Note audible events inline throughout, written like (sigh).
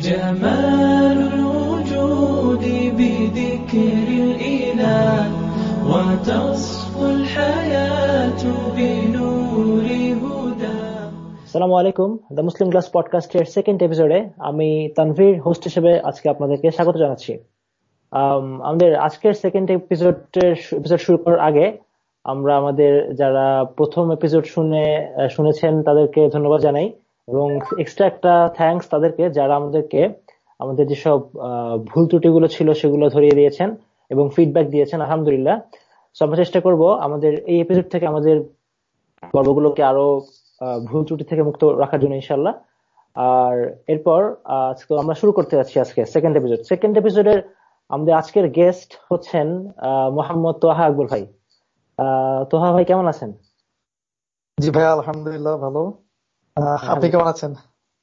جمال الوجود بذكر الإله وتصفو الحياة بنور هدى সালামু আলাইকুম the Muslim class পডকাস্টের সেকেন্ড এপিসোডে আমি তানভীর হোস্ট হিসেবে আজকে আপনাদেরকে স্বাগত জানাচ্ছি আম, আমাদের আজকের সেকেন্ড এপিসোডের এপিসোড শুরু করার আগে আমরা আমাদের যারা প্রথম এপিসোড শুনে আহ, শুনেছেন তাদেরকে ধন্যবাদ জানাই এবং এক্সট্রা একটা থ্যাঙ্কস তাদেরকে যারা আমাদেরকে, আমাদের যেসব ভুল ত্রুটিগুলো ছিল সেগুলো ধরিয়ে দিয়েছেন এবং ফিডব্যাক দিয়েছেন, আলহামদুলিল্লাহ। সো আমরা চেষ্টা করব আমাদের এই এপিসোড থেকে আমাদের পর্বগুলোকে আরও ভুল ত্রুটি থেকে মুক্ত রাখার জন্য ইনশাল্লাহ আর এরপর আজকে আমরা শুরু করতে যাচ্ছি আজকে সেকেন্ড এপিসোড সেকেন্ড এপিসোডের আমাদের আজকের গেস্ট হচ্ছেন মোহাম্মদ তোহা আকবর ভাই। তোহা ভাই কেমন আছেন? জি ভাই আলহামদুলিল্লাহ ভালো। আপনি কেমন আছেন?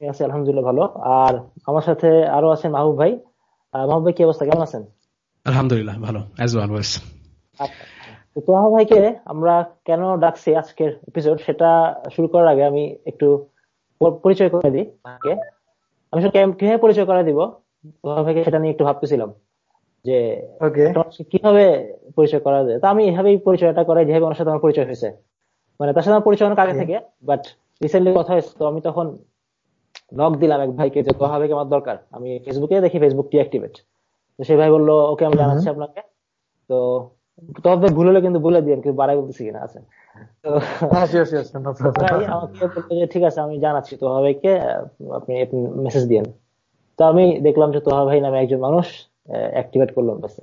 আছে আলহামদুলিল্লাহ ভালো। আর আমার সাথে আরও আছেন মাহবুব ভাই। মাহবুব ভাই কি অবস্থা? কেমন আছেন? আলহামদুলিল্লাহ ভালো। অ্যাজ অলওয়েজ আচ্ছা তোহা ভাইকে আমরা কেন ডাকছি আজকের এপিসোড সেটা শুরু করার আগে আমি একটু পরিচয় করে দিই আগে আমি কীভাবে পরিচয় করে দিব? তোহা ভাইকে সেটা নিয়ে একটু ভাবতেছিলাম যে কীভাবে পরিচয় করা যায়। তো আমি এভাবেই পরিচয়টা করাই যেভাবে ওনার সাথে আমার পরিচয় হয়েছে। মানে তার সাথে আমার পরিচয় অনেক আগে থেকে বাট রিসেন্টলি কথা হয়েছে তো আমি তখন নক দিলাম এক ভাইকে যে তোহা ভাইকে আমার দরকার আমি ফেসবুকে দেখি ফেসবুক ডিঅ্যাক্টিভেট তো সেই ভাই বলল ওকে আমি জানাচ্ছি আপনাকে। তো তবে ভুল হলে কিন্তু বলে দিন কিন্তু বাড়াই বলতেছি কিনা আছে। তো শিওর শিওর নো ভাই আমাকে বলল যে ঠিক আছে আমি জানাচ্ছি তোহা ভাইকে আপনি মেসেজ দিয়েন। তো আমি দেখলাম যে তোহা ভাই নামে একজন মানুষ অ্যাক্টিভেট করলাম ব্যাস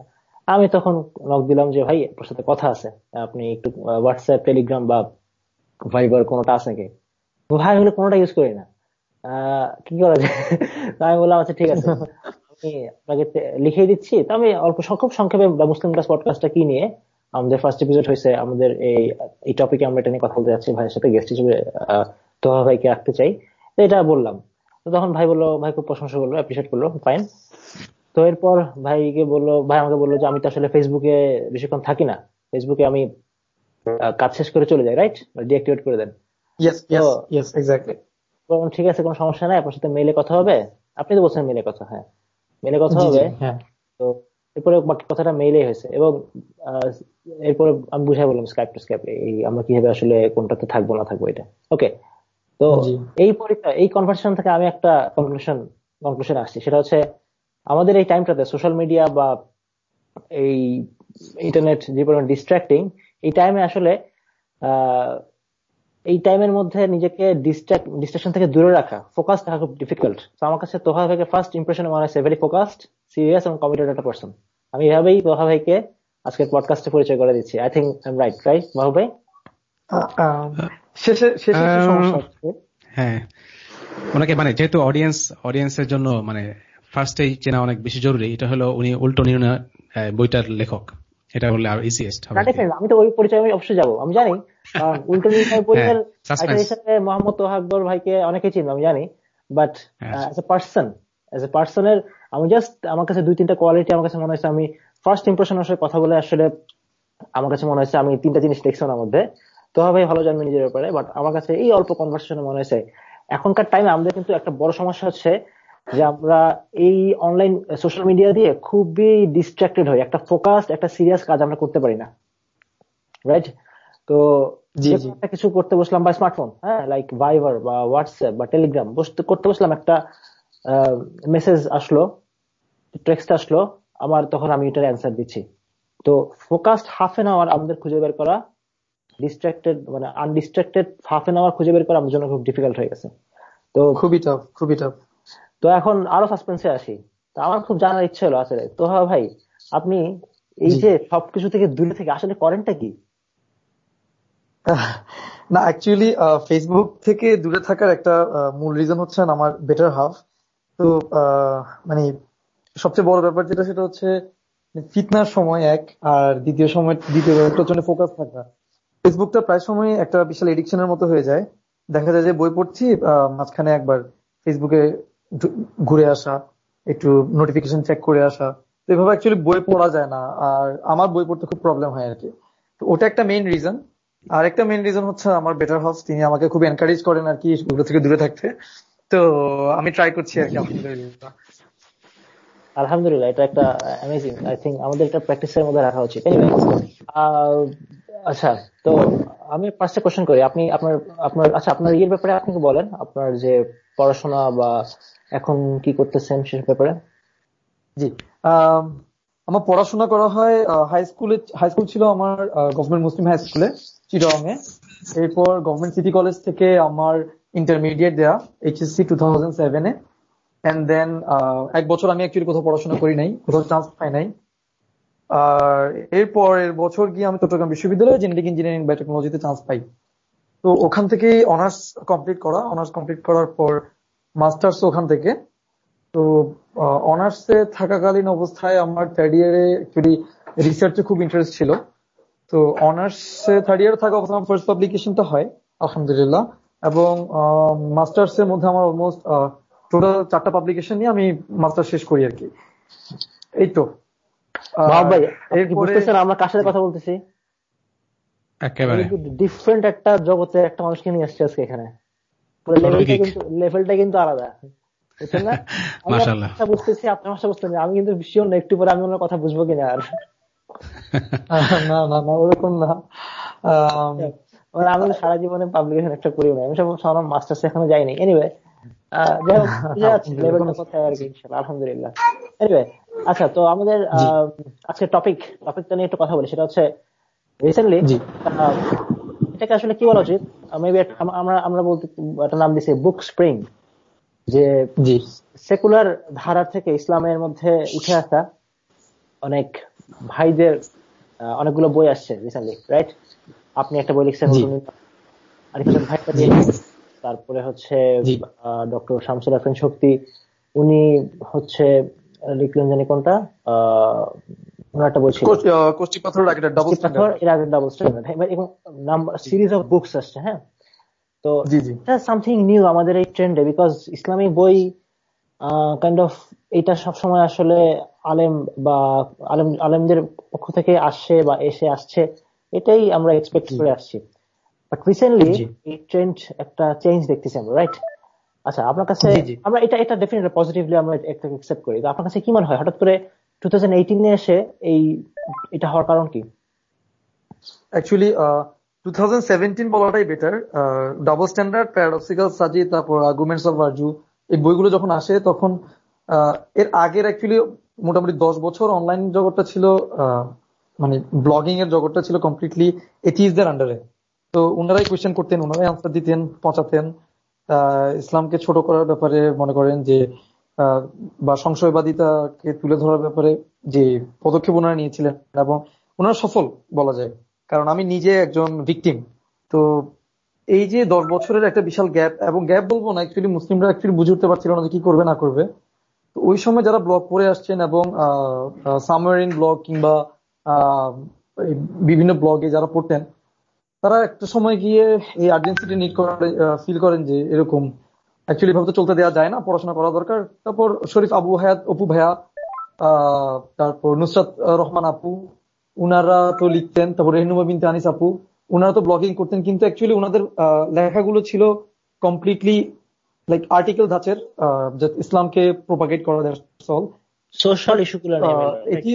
আমি তখন নক দিলাম যে ভাই আপনার সাথে কথা আছে আপনি একটু হোয়াটসঅ্যাপ টেলিগ্রাম বা ভাইবার কোনোটা আছে নাকি? ভাই হলে কোনোটা ইউজ করি না। কি করা যায়? আমি বললাম আচ্ছা ঠিক আছে। আমি আপনাকে লিখে দিচ্ছি। তো আমি অল্প সং- খুব সংক্ষেপে মুসলিম ক্লাস পডকাস্টটা কি নিয়ে আমাদের ফার্স্ট এপিসোড হয়েছে, আমাদের এই এই টপিকে আমরা এটা নিয়ে কথা বলতে যাচ্ছি, ভাইয়ের সাথে গেস্ট হিসেবে তোহা ভাইকে রাখতে চাই। তো এটা বললাম। তো তখন ভাই বলল, ভাই খুব প্রশংসা করল অ্যাপ্রিসিয়েট করল ফাইন তো এরপর ভাইকে বলল, ভাই আমাকে বলল যে, আমি তো আসলে ফেসবুকে বেশিক্ষণ থাকি না। ফেসবুকে আমি কাজ শেষ করে চলে যাই রাইট ডিঅ্যাক্টিভেট করে দেন। ইয়েস ইয়েস ইয়েস এক্স্যাক্টলি বললাম, ঠিক আছে কোনো সমস্যা নাই আপনার সাথে মেইলে কথা হবে? আপনি তো বলছেন মেইলে কথা হ্যাঁ। মেইলে কথা হবে। হ্যাঁ। তো এরপরে বাকি কথাটা মেইলে হয়েছে এবং এরপরে আমি বুঝাই বললাম স্কাইপ টু স্কাইপ এই আমরা কীভাবে আসলে কোনটাতে থাকব না থাকব এটা। ওকে তো এই পরীক্ষা এই কনভারসেশন থেকে আমি একটা কনক্লুশন কনক্লুশন আসছি। সেটা হচ্ছে আমাদের এই টাইমটাতে সোশ্যাল মিডিয়া বা এই ইন্টারনেট যে পরিমাণ ডিস্ট্রাক্টিং এই টাইমে আসলে আহ, এই টাইমের মধ্যে নিজেকে ডিস্ট্রাক্ট ডিস্ট্রাকশন থেকে দূরে রাখা ফোকাস থাকা খুব ডিফিকাল্ট তো আমার কাছে তোহা ভাইকে ফার্স্ট ইমপ্রেশনে মনে হয়েছে ভেরি ফোকাসড সিরিয়াস এবং কমিটেড একটা পার্সন আমি এভাবেই তোহা ভাইকে আজকের পডকাস্টে পরিচয় করে দিচ্ছি। I think I am right right Mahbub ভাই? শেষে শেষে সমস্যা হ্যাঁ। ওনাকে মানে যেহেতু অডিয়েন্স অডিয়েন্সের জন্য মানে ফার্স্টেই চেনা অনেক বেশি জরুরি এটা হলো উনি উল্টো নির্ণয় বইটার লেখক। এটা বললে আর ইজিয়েস্ট হবে আমি তো ওই পরিচয় আমি অবশ্যই যাব। আমি জানি কারণ উল্টো হ্যাঁ, suspense. একটা হিসাবে মোহাম্মদ তোহা ভাইকে অনেকে চিনবে জানি বাট হ্যাঁ। As a person as a পার্সনের আমি জাস্ট আমার কাছে দুই তিনটা কোয়ালিটি আমার কাছে মনে হয়েছে আমি ফার্স্ট ইম্প্রেশন আসলে কথা বলে আসলে আমার কাছে মনে হয়েছে আমি তিনটা জিনিস দেখছি ওনার মধ্যে তোহা ভাই ভালো জানবে নিজের ব্যাপারে বাট আমার কাছে এই অল্প কনভার্সেশনে মনে হয়েছে এখনকার টাইমে আমাদের কিন্তু একটা বড় সমস্যা হচ্ছে যে আমরা এই অনলাইন সোশ্যাল মিডিয়া দিয়ে খুবই ডিস্ট্রাক্টেড হই একটা ফোকাসড একটা সিরিয়াস কাজ আমরা করতে পারি না রাইট তো একটা কিছু করতে বসলাম বা স্মার্টফোন হ্যাঁ? লাইক ভাইবার বা হোয়াটসঅ্যাপ বা টেলিগ্রাম বসতে করতে বসলাম একটা মেসেজ আসলো টেক্সট আসলো আমার তখন আমি এটার অ্যান্সার দিচ্ছি। তো ফোকাসড হাফ এন আওয়ার আমাদের খুঁজে বের করা ডিস্ট্রাক্টেড মানে আনডিস্ট্রাক্টেড হাফ এন আওয়ার খুঁজে বের করা আমার জন্য খুব ডিফিকাল্ট হয়ে গেছে। তো খুবই টাফ খুবই টাফ তো এখন আরও সাসপেন্সে আসি। তো আমার খুব জানার ইচ্ছে হলো আসলে। তো হ্যাঁ ভাই আপনি এই যে সবকিছু থেকে দূরে থেকে আসলে করেনটা কি? (laughs) না অ্যাকচুয়ালি ফেসবুক থেকে দূরে থাকার একটা মূল রিজন হচ্ছে আমার বেটার হাফ তো আহ, মানে সবচেয়ে বড় ব্যাপার যেটা সেটা হচ্ছে ফিতনার সময় এক আর দ্বিতীয় সময় দ্বিতীয় জন্য ফোকাস থাকা। ফেসবুকটা প্রায় সময় একটা বিশাল এডিকশনের মতো হয়ে যায়। দেখা যায় যে বই পড়ছি মাঝখানে একবার ফেসবুকে ঘুরে আসা একটু নোটিফিকেশন চেক করে আসা। তো এভাবে অ্যাকচুয়ালি বই পড়া যায় না আর আমার বই পড়তে খুব প্রবলেম হয় আর কি। তো ওটা একটা মেইন রিজন আর একটা মেইন রিজন হচ্ছে আমার বেটার হাউস তিনি আমাকে খুব এনকারেজ করেন আর কি ওগুলো থেকে দূরে থাকতে। তো আমি ট্রাই করছি আর কি আলহামদুলিল্লাহ আলহামদুলিল্লাহ এটা একটা অ্যামেজিং আই থিঙ্ক আমাদের এটা প্র্যাকটিসের মধ্যে রাখা উচিত। আচ্ছা তো আমি পাঁচটা কোশ্চেন করি আপনি আপনার আপনার আচ্ছা আপনার ইয়ের ব্যাপারে আপনি বলেন? আপনার যে পড়াশোনা বা এখন কি করতেছেন সে ব্যাপারে? জি আম, আমার পড়াশোনা করা হয় হাই স্কুলে হাই স্কুল ছিল আমার গভর্নমেন্ট মুসলিম হাই স্কুলে চিটং এ এরপর গভর্নমেন্ট সিটি কলেজ থেকে আমার ইন্টারমিডিয়েট দেয়া এইচএসসি টু থাউজেন্ড সেভেনে এন্ড দেন এক বছর আমি অ্যাকচুয়ালি কোথাও পড়াশোনা করি নাই, কোথাও চান্স পাই নাই। আর এরপর এর বছর গিয়ে আমি চট্টগ্রাম বিশ্ববিদ্যালয়ে জেনেটিক ইঞ্জিনিয়ারিং বায়োটেকনোলজিতে চান্স পাই। তো ওখান থেকেই অনার্স কমপ্লিট করা অনার্স কমপ্লিট করার পর মাস্টার্স ওখান থেকে। তো অনার্সে থাকাকালীন অবস্থায় আমার থার্ড ইয়ারে অ্যাকচুয়ালি রিসার্চে খুব ইন্টারেস্ট ছিল। তো অনার্সে থার্ড ইয়ারে থাকা অবস্থায় আমার ফার্স্ট পাবলিকেশনটা হয় আলহামদুলিল্লাহ। এবং মাস্টার্স এর মধ্যে আমার অলমোস্ট টোটাল চারটা পাবলিকেশন নিয়ে আমি মাস্টার শেষ করি আর কি এই তো। ভাই বুঝতেছেন আমরা কার সাথে কথা বলতেছি? একেবারে। ডিফারেন্ট একটা জগতে একটা মানুষকে নিয়ে আসছে আজকে এখানে। লেভেলটা কিন্তু আলাদা। বুঝছেন না? (laughs) আমি বুঝতেছি আপনার ভাষা বুঝতেছি। আমি কিন্তু শিওর না একটু পরে আমি ওনার কথা বুঝব কিনা আর। (laughs) না না না ওরকম না। মানে আমি সারা জীবনে পাবলিকেশন একটা করি না আমি সব আমার মাস্টার্স এখনও যাইনি। এনিওয়ে (laughs) আলহামদুলিল্লাহ। আচ্ছা তো আমাদের আজকে টপিক টপিকটা নিয়ে একটু কথা বলি। সেটা হচ্ছে রিসেন্টলি এটাকে আসলে কি বলা উচিত? মেবি আমরা আমরা বলতে একটা নাম দিছি বুক স্প্রিং যে সেকুলার ধারা থেকে ইসলামের মধ্যে উঠে আসা অনেক ভাইদের অনেকগুলো বই আসছে রিসেন্টলি রাইট আপনি একটা বই লিখছেন জি। ভাইটা দিয়ে তারপরে হচ্ছে ডক্টর শামসুল আফরিন শক্তি উনি হচ্ছে লিখলেন জানি কোনটা? ওনার একটা বই ছিল। কোষ্টি পাথরের আগে ডাবল পাথর এর আগে ডাবল স্ট্যান্ডার্ড এবং নাম্বার সিরিজ অফ বুকস আসছে হ্যাঁ? তো সামথিং নিউ আমাদের এই ট্রেন্ডে বিকজ ইসলামিক বই কাইন্ড অফ এটা সবসময় আসলে আলেম বা আলেম আলেমদের পক্ষ থেকে আসছে বা এসে আসছে এটাই আমরা এক্সপেক্ট করে আসছি। বাট রিসেন্টলি এই ট্রেন্ড একটা চেঞ্জ দেখতেছি আমরা রাইট আচ্ছা আপনার কাছে। আমরা এটা এটা ডেফিনেটলি পজিটিভলি আমরা একটা একসেপ্ট করি। তো আপনার কাছে কি মনে হয়? হঠাৎ করে এইটিনে এসে এই এটা হওয়ার কারণ কি? অ্যাকচুয়ালি টু থাউজেন্ড সেভেন্টিন বলাটাই better double standard paradoxical Saji তারপর আর্গুমেন্টস অফ ভার্জু এই বইগুলো যখন আসে তখন আহ, এর আগের অ্যাকচুয়ালি মোটামুটি দশ বছর অনলাইন জগৎটা ছিল মানে ব্লগিং এর জগৎটা ছিল কমপ্লিটলি এথিসদের আন্ডারে তো ওনারাই কোয়েশ্চেন করতেন ওনারাই আনসার দিতেন পৌঁছাতেন আহ, ইসলামকে ছোট করার ব্যাপারে মনে করেন যে বা সংশয়বাদিতাকে তুলে ধরার ব্যাপারে যে পদক্ষেপ ওনারা নিয়েছিলেন এবং ওনারা সফল বলা যায়। কারণ আমি নিজে একজন ভিকটিম তো এই যে দশ বছরের একটা বিশাল গ্যাপ এবং গ্যাপ বলব না অ্যাকচুয়ালি মুসলিমরা অ্যাকচুয়ালি বুঝে উঠতে পারছিল না যে কি করবে না করবে। তো ওই সময় যারা ব্লগ পড়ে আসছেন এবং সামারিন ব্লগ কিংবা বিভিন্ন ব্লগে যারা পড়তেন, তারা একটা সময় গিয়ে এই আর্জেন্সিটি নিড করে ফিল করেন যে এরকম অ্যাকচুয়ালি ভাবে তো চলতে দেওয়া যায় না, পড়াশোনা করা দরকার। তারপর শরীফ আবু হায়াত, অপু ভাইয়া তারপর নুসরাত রহমান আপু, উনারা তো লিখতেন, তারপর রেহনুমা বিনতে আনিস আপু, উনারা তো ব্লগিং করতেন, কিন্তু অ্যাকচুয়ালি ওনাদের লেখাগুলো ছিল কমপ্লিটলি লাইক আর্টিকেল ধাঁচের ইসলামকে প্রোপাগেট করা সোশ্যাল ইস্যুগুলো এটি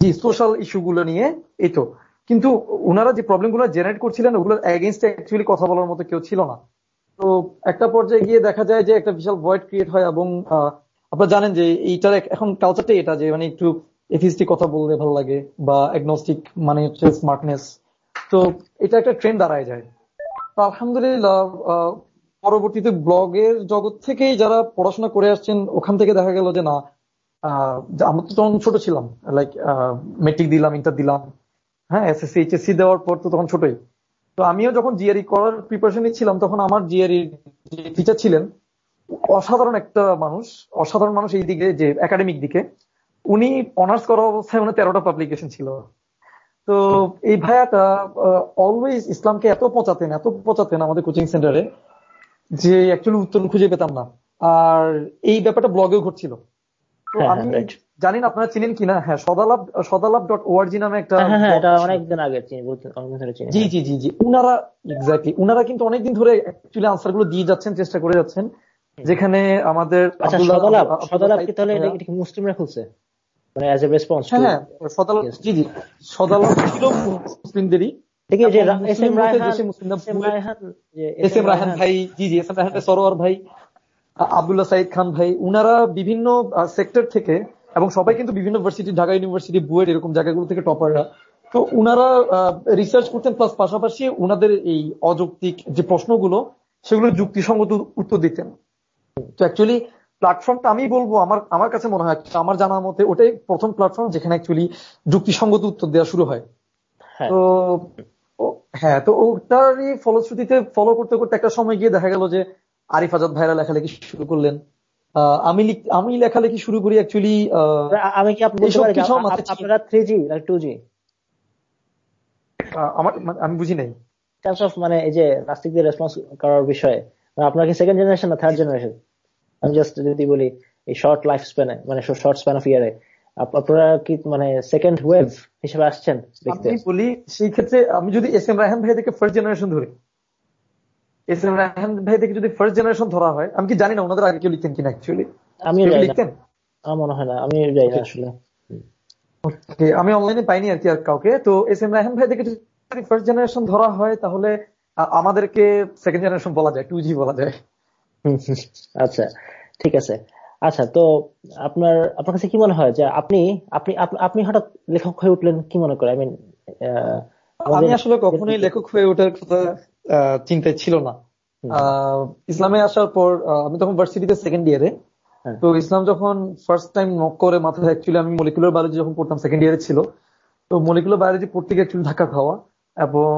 জি সোশ্যাল ইস্যুগুলো নিয়ে এই তো। কিন্তু ওনারা যে প্রবলেমগুলো জেনারেট করছিলেন ওগুলোর এগেনস্টে অ্যাকচুয়ালি কথা বলার মতো কেউ ছিল না। তো একটা পর্যায়ে গিয়ে দেখা যায় যে একটা বিশাল ভয়েড ক্রিয়েট হয় এবং আপনারা জানেন যে এইটার এখন কালচারটাই এটা যে মানে একটু এথিস্টিক কথা বলতে ভালো লাগে বা অ্যাগনস্টিক মানে হচ্ছে স্মার্টনেস তো এটা একটা ট্রেন্ড দাঁড়ায় যায়। আলহামদুলিল্লাহ পরবর্তীতে ব্লগের জগৎ থেকেই যারা পড়াশোনা করে আসছেন, ওখান থেকে দেখা গেল যে না আমরা তো তখন ছোট ছিলাম লাইক মেট্রিক দিলাম ইন্টার দিলাম হ্যাঁ এসএসসি এইচএসসি দেওয়ার পর তো তখন ছোটই। তো আমিও যখন জিআরই করার প্রিপারেশন ছিলাম, তখন আমার জিআরই টিচার ছিলেন, অসাধারণ একটা মানুষ, অসাধারণ মানুষ এই দিকে, যে একাডেমিক দিকে, উনি অনার্স করা অবস্থায় মানে তেরোটা পাবলিকেশন ছিল। তো এই ভাইয়াটা অলওয়েজ ইসলামকে এত পচাতেন এত পচাতেন আমাদের কোচিং সেন্টারে যে অ্যাকচুয়ালি উত্তর খুঁজে পেতাম না। আর এই ব্যাপারটা ব্লগেও ঘটছিল। হ্যাঁ, আমি জানি না আপনারা চিনেন কিনা? হ্যাঁ সদালাভ সদালাভ ডট ওআরজি নামে একটা হ্যাঁ হ্যাঁ এটা অনেকদিন আগে জি জি জি জি। উনারা এক্স্যাক্টলি উনারা কিন্তু অনেকদিন ধরে অ্যাকচুয়ালি আনসারগুলো দিয়ে যাচ্ছেন চেষ্টা করে যাচ্ছেন। যেখানে আমাদের আচ্ছা কি তাহলে এটা কি মুসলিমরা খুলছে? মানে অ্যাজ এ রেসপন্স হ্যাঁ হ্যাঁ Yes. জি জি সদালাপ ছিল মুসলিমদেরই। যে এস এম রায়হান ভাই জি জি এস এম রায়হান সরোয়ার ভাই আব্দুল্লাহ সাইদ খান ভাই উনারা বিভিন্ন সেক্টর থেকে এবং সবাই কিন্তু বিভিন্ন ইউনিভার্সিটি ঢাকা ইউনিভার্সিটি বুয়েট এরকম জায়গাগুলো থেকে টপাররা তো উনারা রিসার্চ করতেন প্লাস পাশাপাশি উনাদের এই অযৌক্তিক যে প্রশ্নগুলো সেগুলো যুক্তিসঙ্গত উত্তর দিতেন। তো অ্যাকচুয়ালি প্ল্যাটফর্মটা আমি বলব আমার আমার কাছে মনে হয় আমার জানা মতে ওটাই প্রথম প্ল্যাটফর্ম যেখানে অ্যাকচুয়ালি যুক্তিসঙ্গত উত্তর দেওয়া শুরু হয়। হ্যাঁ। তো হ্যাঁ তো ওটারই ফলশ্রুতিতে ফলো করতে করতে একটা সময় গিয়ে দেখা গেল যে আরিফ আজাদ ভাইরা লেখালেখি শুরু করলেন। আহ, আমি লিখ- আমি লেখালেখি শুরু করি অ্যাকচুয়ালি আমি কি আপনারা থ্রি জি টু জি আমার মানে আমি বুঝি নাই। টার্মস অফ মানে এই যে নাস্তিকদের রেসপন্স করার বিষয়ে মানে আপনার কি সেকেন্ড জেনারেশন না থার্ড জেনারেশন আমি জাস্ট যদি বলি এই শর্ট লাইফ স্প্যানে মানে শর্ট স্প্যান অফ ইয়ারে আপনারা কি মানে সেকেন্ড ওয়েভ হিসেবে আসছেন আমি বলি সেই ক্ষেত্রে আমি যদি এস এম রায়হান ভাই থেকে ফার্স্ট জেনারেশন ধরি এস এম রায়হান ভাই থেকে যদি ফার্স্ট জেনারেশন ধরা হয় আমি কি জানি না ওনাদের আগে কেউ লিখতেন কিনা অ্যাকচুয়ালি না। লিখতেন? আমার মনে হয় না আমি যাই না আসলে। আমি অনলাইনে পাইনি আর কি আর কাউকে। তো এস এম রায়হান ভাই থেকে যদি ফার্স্ট জেনারেশন ধরা হয় তাহলে আমাদেরকে সেকেন্ড জেনারেশন বলা যায় টু জি বলা যায়। আচ্ছা ঠিক আছে। আচ্ছা তো আপনার আপনার কাছে কি মনে হয় যে আপনি আপনি আপনি হঠাৎ লেখক হয়ে উঠলেন কি মনে করে? আই মিন আমি আসলে কখনোই লেখক হয়ে ওঠার কথা চিন্তায় ছিল না। ইসলামে আসার পর আমি তখন ভার্সিটিতে সেকেন্ড ইয়ারে। তো ইসলাম যখন ফার্স্ট টাইম নক করে মাথায় অ্যাকচুয়ালি আমি মলিকুলার বায়োলজি যখন পড়তাম সেকেন্ড ইয়ারে ছিল। তো মলিকুলার বায়োলজি পড়তে গিয়ে অ্যাকচুয়ালি ধাক্কা খাওয়া এবং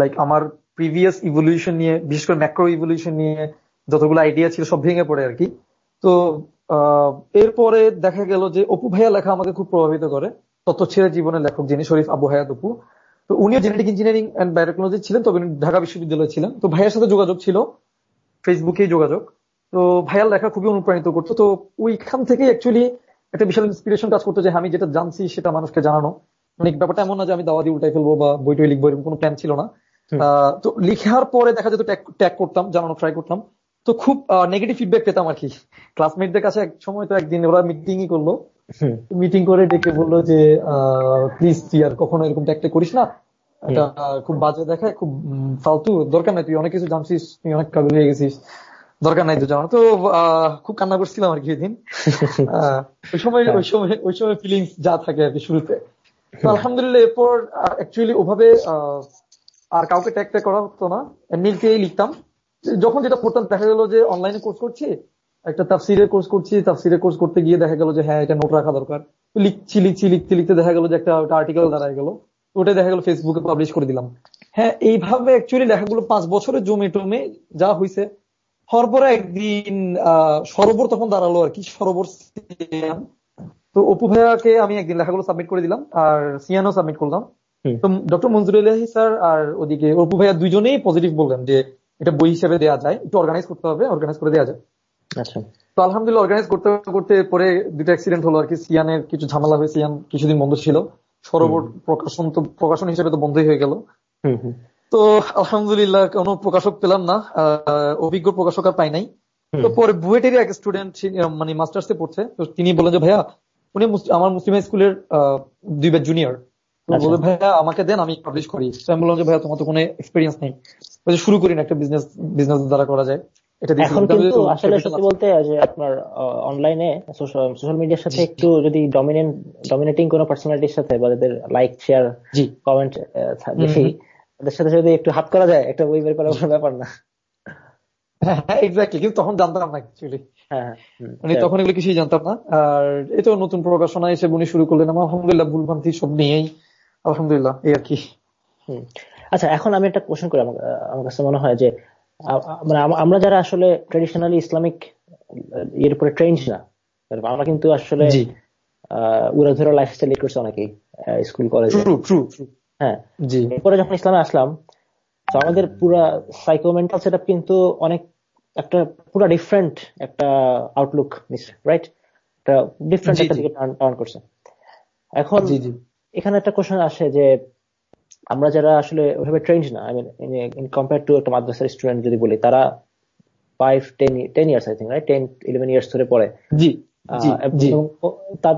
লাইক আমার প্রিভিয়াস ইভলিউশন নিয়ে বিশেষ করে ম্যাক্রো ইভলিউশন নিয়ে যতগুলো আইডিয়া ছিল সব ভেঙে পড়ে আর কি। তো আহ, এরপরে দেখা গেল যে অপু ভাইয়া লেখা আমাকে খুব প্রভাবিত করে। তত্ত্ব ছেড়ে জীবনের লেখক যিনি শরীফ আবু হায়াত অপু। তো উনিও জেনেটিক ইঞ্জিনিয়ারিং অ্যান্ড বায়োটেকনোলজি ছিলেন তবে ঢাকা বিশ্ববিদ্যালয়ে ছিলেন। তো ভাইয়ের সাথে যোগাযোগ ছিল ফেসবুকেই যোগাযোগ। তো ভাইয়ার লেখা খুবই অনুপ্রাণিত করতো। তো ওইখান থেকেই অ্যাকচুয়ালি একটা বিশাল ইন্সপিরেশন কাজ করতো যে আমি যেটা জানছি সেটা মানুষকে জানানো। মানে ব্যাপারটা এমন না যে আমি দাওয়া দিয়ে উল্টাই ফেলব বা বইটই লিখব এরকম কোনো প্ল্যান ছিল না। আহ, তো লিখার পরে দেখা যেত ট্যাগ করতাম জানানো ট্রাই করতাম। তো খুব নেগেটিভ ফিডব্যাক পেতাম আর কি। ক্লাসমেটদের কাছে এক সময় তো একদিন ওরা মিটিংই করল। মিটিং করে ডেকে বলল যে প্লিজ তুই আর কখনো এরকম ট্যাগটা করিস না। এটা খুব বাজে দেখায় খুব ফালতু। দরকার নাই তুই অনেক কিছু জানছিস তুই অনেক কাবিল হয়ে গেছিস। দরকার নাই তো জানা তো আহ, খুব কান্না করছিলাম আর কি ওই দিন। (laughs) আহ, ওই সময় ওই সময় ওই সময় ফিলিংস যা থাকে আর কি শুরুতে। তো আলহামদুলিল্লাহ এরপর অ্যাকচুয়ালি ওভাবে আহ, আর কাউকে ট্যাগ ট্যাগ করা হতো না। নিজেকেই লিখতাম। যখন যেটা পড়তাম দেখা গেল যে অনলাইনে কোর্স করছি একটা তাফসিরের কোর্স করছি তাফসিরের কোর্স করতে গিয়ে দেখা গেল যে হ্যাঁ এটা নোট রাখা দরকার। লিখছি লিখছি লিখতে লিখতে দেখা গেল যে একটা আর্টিকেল দাঁড়ায় গেল। ওটা দেখা গেল ফেসবুকে পাবলিশ করে দিলাম। হ্যাঁ এইভাবে অ্যাকচুয়ালি লেখাগুলো পাঁচ বছরের জমে টমে যা হয়েছে হওয়ার পরে একদিন আহ সরোবর তখন দাঁড়াল আর কি সরোবর তো অপু ভাইয়াকে আমি একদিন লেখাগুলো সাবমিট করে দিলাম আর সিয়ানও সাবমিট করলাম। তো ডক্টর মঞ্জুর আলহী স্যার আর ওদিকে অপু ভাইয়া দুইজনেই পজিটিভ বললেন যে এটা বই হিসেবে দেওয়া যায়। একটু অর্গানাইজ করতে হবে অর্গানাইজ করে দেওয়া যায়। আচ্ছা। তো আলহামদুলিল্লাহ অর্গানাইজ করতে করতে পরে দুটো অ্যাক্সিডেন্ট হলো আর কি। সিয়ানের কিছু ঝামেলা হয়ে সিয়ান কিছুদিন বন্ধ ছিল। সরোবর প্রকাশন তো প্রকাশন হিসেবে তো বন্ধই হয়ে গেল। তো আলহামদুলিল্লাহ কোনো প্রকাশক পেলাম না। অভিজ্ঞ প্রকাশক আর পাই নাই। তো পরে বুয়েটেরই এক স্টুডেন্ট মানে মাস্টার্স এ পড়ছে। তো তিনি বললেন যে ভাইয়া উনি আমার মুসলিম স্কুলের আহ, দুই ব্যাচ জুনিয়র আচ্ছা। বলে ভাইয়া আমাকে দেন আমি পাবলিশ করি। আমি বললাম যে ভাইয়া তোমার তো কোনো এক্সপিরিয়েন্স নেই। শুরু করি না একটা বিজনেস বিজনেস দ্বারা করা যায়। এটা এখন কিন্তু আসলে সত্যি বলতে যে আপনার অনলাইনে সোশ্যাল মিডিয়ার সাথে একটু যদি ডমিনেন্ট ডমিনেটিং কোনো পার্সোনালিটির সাথে বা যাদের লাইক শেয়ার কমেন্ট বেশি তাদের সাথে যদি একটু হাত করা যায় একটা বই বের করা কোনো ব্যাপার না। হ্যাঁ এক্স্যাক্টলি কিন্তু তখন জানতাম না অ্যাকচুয়ালি হ্যাঁ হ্যাঁ মানে তখন এগুলো কিছুই জানতাম না। আর তো নতুন প্রকাশনা হিসেবে উনি শুরু করলেন। আমার আলহামদুলিল্লাহ ভুলভ্রান্তি সব নিয়েই আলহামদুলিল্লাহ এই আর কি। হুম। আচ্ছা এখন আমি একটা কোশ্চেন করি আমার কাছে মনে হয় যে মানে আমরা যারা আসলে ট্রেডিশনালি ইসলামিক এর উপরে ট্রেন্ড না আমরা কিন্তু আসলে লাইফস্টাইল লিড করছে অনেকেই স্কুল কলেজে হ্যাঁ। এরপরে যখন ইসলামে আসলাম তো আমাদের পুরা সাইকোমেন্টাল সেট কিন্তু অনেক একটা পুরা ডিফারেন্ট একটা আউটলুক নিচ্ছে রাইট একটা ডিফারেন্ট একটা দিকে টার্ন করছে। এখন জি জি। এখানে একটা কোশ্চেন আসে যে আমরা যারা আসলে ওইভাবে ট্রেন্ড না I mean in compare to একটা মাদ্রাসার স্টুডেন্ট যদি বলি তারা five ten ten years I think right ten eleven years ধরে পড়ে। জি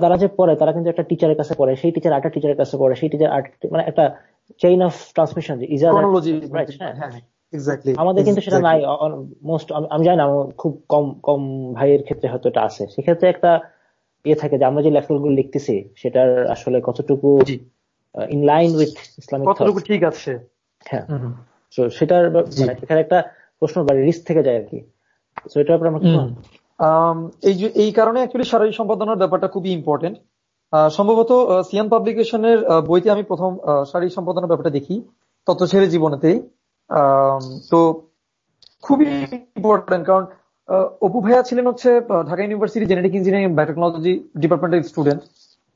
তারা যে পড়ে তারা কিন্তু একটা টিচারের কাছে পড়ে সেই টিচার আরেকটা টিচারের কাছে পড়ে সেই টিচার মানে একটা চেইন অফ ট্রান্সমিশন আমাদের কিন্তু সেটা নাই মোস্ট আমি জানি না খুব কম কম ভাইয়ের ক্ষেত্রে হয়তো এটা আছে। সেক্ষেত্রে একটা ইয়ে থাকে যে আমরা যে লেখাগুলো লিখতেছি সেটার আসলে কতটুকু ইন লাইন উইথ ইসলামিক কতটুকু ঠিক আছে? হ্যাঁ। তো সেটার মানে এখানে একটা প্রশ্ন বা রিস্ক থেকে যায় আর কি তো হুম। আম, এই যে এই কারণে অ্যাকচুয়ালি শারীরিক সম্পাদনার ব্যাপারটা খুবই ইম্পর্টেন্ট সম্ভবত সিয়ান পাবলিকেশনের বইতে আমি প্রথম শারীরিক সম্পাদনার ব্যাপারটা দেখি তত্ত্ব ছেড়ে জীবনেতেই। আম, তো খুবই ইম্পর্টেন্ট কারণ অপু ভাইয়া ছিলেন হচ্ছে Dhaka university genetic engineering biotechnology ডিপার্টমেন্টের স্টুডেন্ট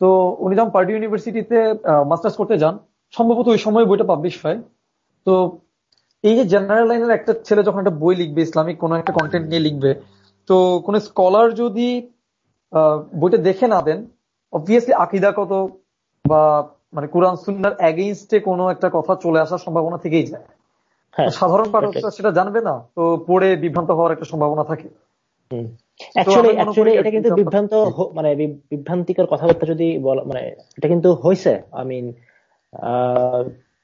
তো উনি যখন পার্টি ইউনিভার্সিটিতে মাস্টার্স করতে যান সম্ভবত ওই সময় বইটা পাবলিশ হয়। তো এই যে জেনারেল লাইনের একটা ছেলে যখন একটা বই লিখবে ইসলামিক কোনো একটা কন্টেন্ট নিয়ে লিখবে তো কোন স্কলার যদি আহ, বইটা দেখে না দেন অবভিয়াসলি আকিদা কত বা মানে কোরআন সুন্নার এগেইনস্টে কোনো একটা কথা চলে আসার সম্ভাবনা থেকেই যায়। হ্যাঁ সাধারণ পাঠকরা সেটা জানবে না তো পড়ে বিভ্রান্ত হওয়ার একটা সম্ভাবনা থাকে। এটা কিন্তু বিভ্রান্ত মানে বিভ্রান্তিকর কথাবার্তা যদি মানে এটা কিন্তু হয়েছে আই মিন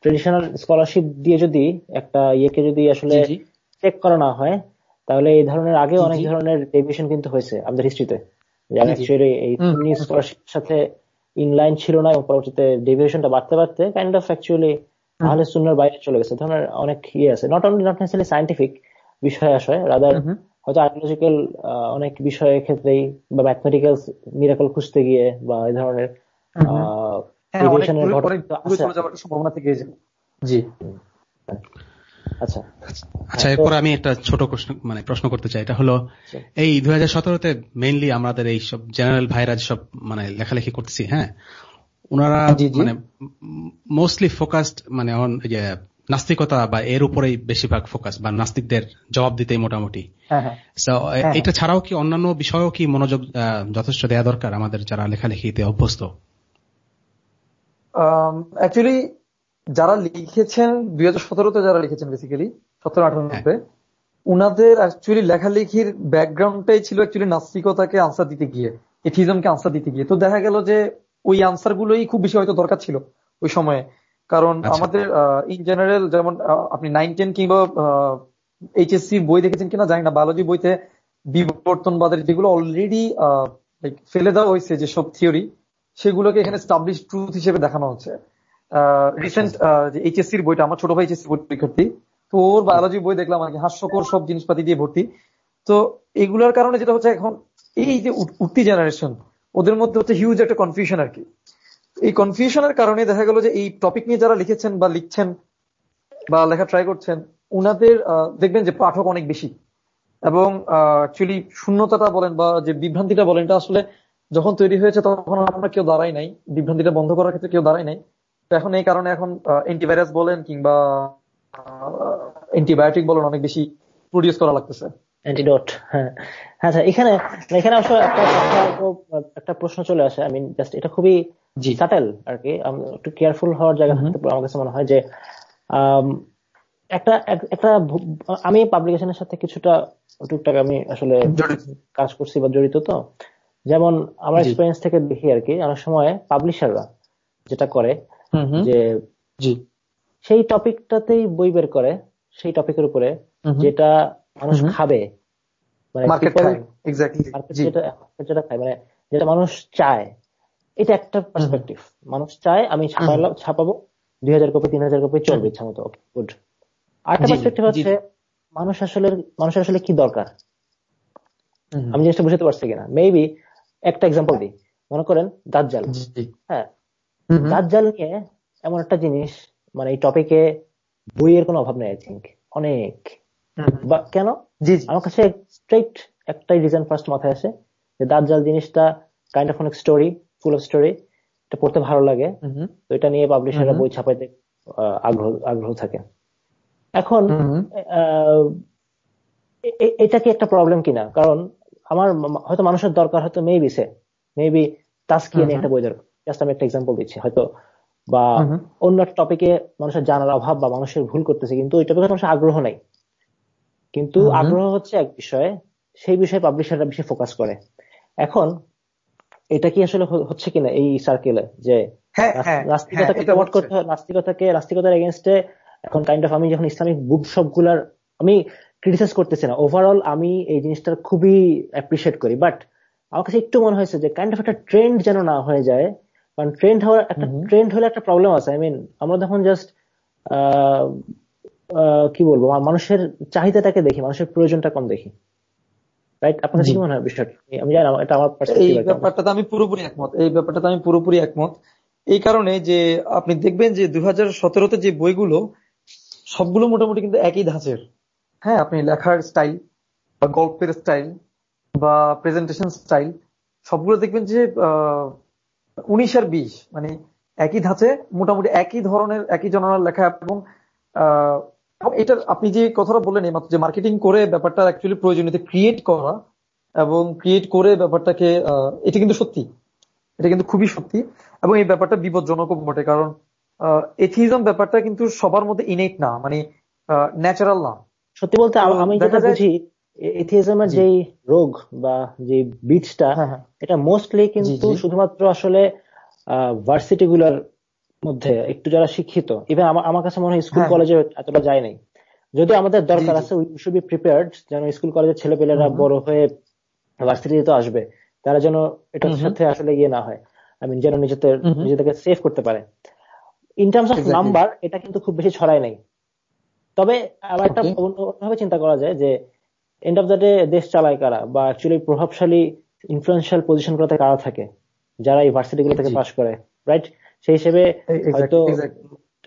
ট্রেডিশনাল স্কলারশিপ দিয়ে যদি একটা ইয়েকে যদি আসলে। চেক করা না হয় তাহলে এই ধরনের আগে অনেক ধরনের ডেভিয়েশন কিন্তু হয়েছে আমাদের হিস্ট্রিতে এই। স্কলারশিপ সাথে ইনলাইন ছিল না এবং পরবর্তীতে ডেভিয়েশনটা বাড়তে বাড়তে কাইন্ড অফ অ্যাকচুয়ালি আহলে সুন্নার বাইরে চলে গেছে। ধরনের অনেক ইয়ে আছে। Not only not necessary scientific বিষয় আসে রাদার। হয়তো আর্কিওলজিক্যাল অনেক বিষয়ের ক্ষেত্রেই বা ম্যাথমেটিক্যাল মিরাকল খুঁজতে গিয়ে বা এই ধরনের হ্যাঁ সম্ভাবনা থেকে জি। আচ্ছা। আচ্ছা এরপর আমি একটা ছোট প্রশ্ন মানে প্রশ্ন করতে চাই। এটা হলো এই দুই হাজার সতেরোতে মেইনলি আমাদের এই সব জেনারেল ভাইরা সব মানে লেখালেখি করতেছি হ্যাঁ? ওনারা। মানে মোস্টলি ফোকাসড মানে যে নাস্তিকতা বা এর উপরেই বেশিরভাগ ফোকাস বা নাস্তিকদের জবাব দিতেই মোটামুটি। হ্যাঁ হ্যাঁ। হ্যাঁ। এটা ছাড়াও কি অন্যান্য বিষয়েও কি মনোযোগ যথেষ্ট দেওয়া দরকার আমাদের যারা লেখালেখিতে অভ্যস্ত? অ্যাকচুয়ালি যারা লিখেছেন দুই হাজার সতেরোতে যারা লিখেছেন বেসিক্যালি সতেরো আঠারোতে উনাদের অ্যাকচুয়ালি লেখালেখির ব্যাকগ্রাউন্ডটাই ছিল অ্যাকচুয়ালি নাস্তিকতাকে আনসার দিতে গিয়ে এথিজমকে আনসার দিতে গিয়ে। তো দেখা গেল যে ওই আনসার গুলোই খুব বেশি হয়তো দরকার ছিল ওই সময়ে। কারণ আচ্ছা। আমাদের ইন জেনারেল যেমন আপনি নাইন টেন কিংবা এইচএসসি বই দেখেছেন কিনা জানি না বায়োলজি বইতে বিবর্তনবাদের যেগুলো অলরেডি ফেলে দেওয়া হয়েছে যে সব থিওরি সেগুলোকে এখানে স্টাবলিশ ট্রুথ হিসেবে দেখানো হচ্ছে। রিসেন্ট যে এইচএসসির বইটা আমার ছোট ভাই এইচএসসি পরীক্ষার্থী তো ওর বায়োলজি বই দেখলাম আর কি হাস্যকর সব জিনিসপাতি দিয়ে ভর্তি। তো এগুলোর কারণে যেটা হচ্ছে এখন এই যে উঠতি জেনারেশন ওদের মধ্যে হচ্ছে হিউজ একটা কনফিউশন আর কি। এই কনফিউশনের কারণে দেখা গেল যে এই টপিক নিয়ে যারা লিখেছেন বা লিখছেন বা লেখা ট্রাই করছেন, উনাদের দেখবেন যে পাঠক অনেক বেশি। এবং অ্যাকচুয়ালি শূন্যতাটা বলেন বা যে বিভ্রান্তিটা বলেন, এটা আসলে যখন তৈরি হয়েছে তখন আমরা কেউ দাঁড়াই নাই। বিভ্রান্তিটা বন্ধ করার ক্ষেত্রে কেউ দাঁড়াই নাই। তো এখন এই কারণে এখন অ্যান্টিভাইরাস বলেন কিংবা অ্যান্টিবায়োটিক বলেন অনেক বেশি প্রডিউস করা লাগতেছে। অ্যান্টিডোট হ্যাঁ। হ্যাঁ এখানে এখানে অবশ্য একটা প্রশ্ন চলে আসে। আই মিন জাস্ট এটা খুবই সাটেল আর কি আম- একটু কেয়ারফুল হওয়ার জায়গা থাকতে আমার কাছে মনে হয় যে একটা একটা আমি পাবলিকেশনের সাথে কিছুটা টুকটাক আমি আসলে কাজ করছি বা জড়িত তো। যেমন আমার এক্সপিরিয়েন্স থেকে দেখি আর কি অনেক সময় পাবলিশাররা যেটা করে যে সেই টপিকটাতেই বই বের করে সেই টপিকের উপরে। যেটা মানুষ। খাবে। মানে যেটা খায় মানে যেটা মানুষ চায়। এটা একটা পার্সপেক্টিভ মানুষ চায় আমি ছাপালাম ছাপাবো। দুই হাজার কপি তিন হাজার কপি চলবে ইচ্ছা মতো। গুড আরেকটা পার্সপেক্টিভ হচ্ছে মানুষ আসলে মানুষের আসলে কি দরকার। আমি জিনিসটা বুঝতে পারছি কিনা? মেবি একটা এক্সাম্পল দিই। মনে করেন দাজ্জাল। হ্যাঁ। দাজ্জাল নিয়ে এমন একটা জিনিস মানে এই টপিকে বইয়ের কোনো অভাব নেই আই থিঙ্ক অনেক। বা কেন? জি জি। আমার কাছে স্ট্রেট একটাই রিজন ফার্স্ট মাথায় আসে যে দাজ্জাল জিনিসটা কাইন্ড অফ অনেক স্টোরি ফুল অফ স্টোরি এটা পড়তে ভালো লাগে। তো এটা নিয়ে পাবলিশাররা বই ছাপাইতে আগ্রহ আগ্রহ থাকে। এখন এটা কি একটা প্রবলেম কিনা? কারণ আমার হয়তো মানুষের দরকার হয়তো মেবি সে মেবি তাস্কিয়া নিয়ে একটা বই দরকার জাস্ট আমি একটা এক্সাম্পল দিচ্ছি হয়তো। বা। অন্য একটা টপিকে মানুষের জানার অভাব বা মানুষের ভুল করতেছে কিন্তু ওই টপিকে মানুষের আগ্রহ নাই। কিন্তু আগ্রহ হচ্ছে এক বিষয়ে সেই বিষয়ে পাবলিশাররা বেশি ফোকাস করে। এখন এটা কি আসলে হচ্ছে কিনা এই সার্কেলে যে হ্যাঁ, হ্যাঁ, নাস্তিকতাকে প্রমোট করতে হয় নাস্তিকতাকে নাস্তিকতার এগেনস্টে এখন কাইন্ড অফ আমি যখন ইসলামিক বুক সবগুলার আমি ক্রিটিসাইজ করতেছি না। ওভারঅল আমি এই জিনিসটা খুবই অ্যাপ্রিসিয়েট করি। বাট আমার কাছে একটু মনে হয়েছে যে কাইন্ড অফ একটা ট্রেন্ড যেন না হয়ে যায় কারণ ট্রেন্ড হওয়ার একটা ট্রেন্ড হলে একটা প্রবলেম আছে। আই মিন আমরা যখন জাস্ট কি বলব মানুষের চাহিদাটাকে দেখি মানুষের প্রয়োজনটা কম দেখি। রাইট আপনার কি মনে হয় বিষয়টা? আমি জানি এটা আমার এই ব্যাপারটাতে আমি পুরোপুরি একমত এই ব্যাপারটাতে আমি পুরোপুরি একমত। এই কারণে যে আপনি দেখবেন যে দুই হাজার সতেরোতে যে বইগুলো সবগুলো মোটামুটি কিন্তু একই ধাঁচের। হ্যাঁ আপনি লেখার স্টাইল বা গল্পের স্টাইল বা প্রেজেন্টেশন স্টাইল সবগুলো দেখবেন যে উনিশ আর বিশ মানে একই ধাঁচে মোটামুটি একই ধরনের একই জনরাল লেখা এবং এটা আপনি যে কথাটা বললেন এইমাত্র যে মার্কেটিং করে ব্যাপারটা অ্যাকচুয়ালি প্রয়োজনীয়তা ক্রিয়েট করা এবং ক্রিয়েট করে ব্যাপারটাকে এটা কিন্তু সত্যি। এটা কিন্তু খুবই সত্যি এবং এই ব্যাপারটা বিপজ্জনক বটে কারণ এথিজম ব্যাপারটা কিন্তু সবার মধ্যে ইনেট না মানে ন্যাচারাল না। সত্যি বলতে আমি যেটা বুঝি এথিজমের যে রোগ বা যে বীজটা হ্যাঁ, হ্যাঁ। এটা মোস্টলি কিন্তু শুধুমাত্র আসলে ভার্সিটি গুলার মধ্যে একটু যারা শিক্ষিত ইভেন আমার কাছে মনে হয় স্কুল হ্যাঁ, কলেজে এতটা যায় নাই। যদি আমাদের দরকার আছে উই শুড বি প্রিপেয়ার্ড যেন স্কুল কলেজের ছেলেপেলেরা বড় হয়ে ভার্সিটিতে তো আসবে। তারা যেন এটার সাথে আসলে ইয়ে না হয়। আই মিন যেন নিজেদের নিজেদেরকে সেভ করতে পারে। ইন টার্মস অফ নাম্বার এটা কিন্তু খুব বেশি ছড়ায় নাই। তবে আবার একটা অন্যভাবে চিন্তা করা যায় যে এন্ড অফ দ্য ডে দেশ চালায় কারা? বা অ্যাকচুয়ালি প্রভাবশালী ইনফ্লুয়েন্সিয়াল পজিশন গুলোতে কারা থাকে? যারা এই ভার্সিটি গুলো থেকে পাশ করে রাইট সেই হিসেবে হয়তো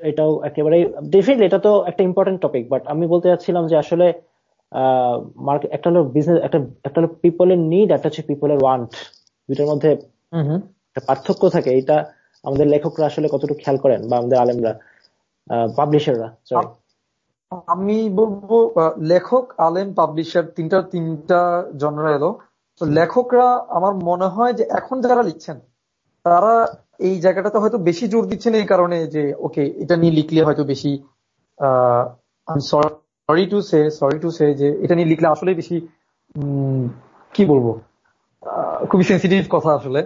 এটাও একেবারেই ডেফিনেটলি এটা তো একটা ইম্পর্টেন্ট টপিক বাট আমি বলতে চাচ্ছিলাম যে আসলে একটা হলো বিজনেস একটা একটা হলো পিপলের নিড একটা হচ্ছে পিপলের ওয়ান্ট দুইটার মধ্যে পার্থক্য থাকে এটা আমাদের লেখকরা আসলে কতটুকু খেয়াল করেন বা আমাদের আলেমরা পাবলিশাররা সরি আমি বলব লেখক আলেম পাবলিশার তিনটা তিনটা জনরা এলো। তো লেখকরা আমার মনে হয় যে এখন যারা লিখছেন তারা এই জায়গাটাতে হয়তো বেশি জোর দিচ্ছেন এই কারণে যে ওকে এটা নিয়ে লিখলে হয়তো বেশি sorry to say sorry to say যে এটা নিয়ে লিখলে আসলে বেশি কি বলব খুবই সেন্সিটিভ কথা আসলে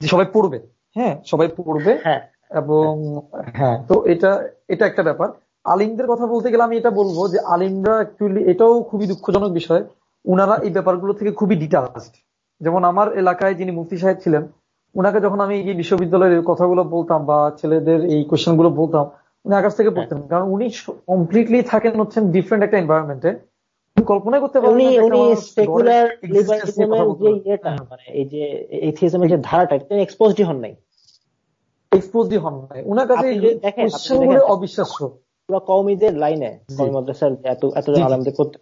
যে সবাই পড়বে হ্যাঁ সবাই পড়বে হ্যাঁ। এবং হ্যাঁ তো এটা এটা একটা ব্যাপার। আলিমদের কথা বলতে গেলে আমি এটা বলব যে আলিমরা অ্যাকচুয়ালি এটাও খুবই দুঃখজনক বিষয়। উনারা এই ব্যাপারগুলো থেকে খুবই ডিটাচড যেমন আমার এলাকায় যিনি মুফতি সাহেব ছিলেন উনাকে যখন আমি এই বিশ্ববিদ্যালয়ের কথাগুলো বলতাম বা ছেলেদের এই কোয়েশ্চেনগুলো বলতাম উনি আকাশ থেকে পড়তেন। কারণ উনি কমপ্লিটলি থাকেন হচ্ছেন ডিফারেন্ট একটা এনভায়রনমেন্টে কল্পনা করতে পারেন মানে এই যে এথিজমের যে ধারাটা এক্সপোজডই হন নাই। এক্সপোজডই হন নাই। উনার কাছে অবিশ্বাস্য। পুরো লাইনে মাদ্রাসার এত এত আলমদের করতে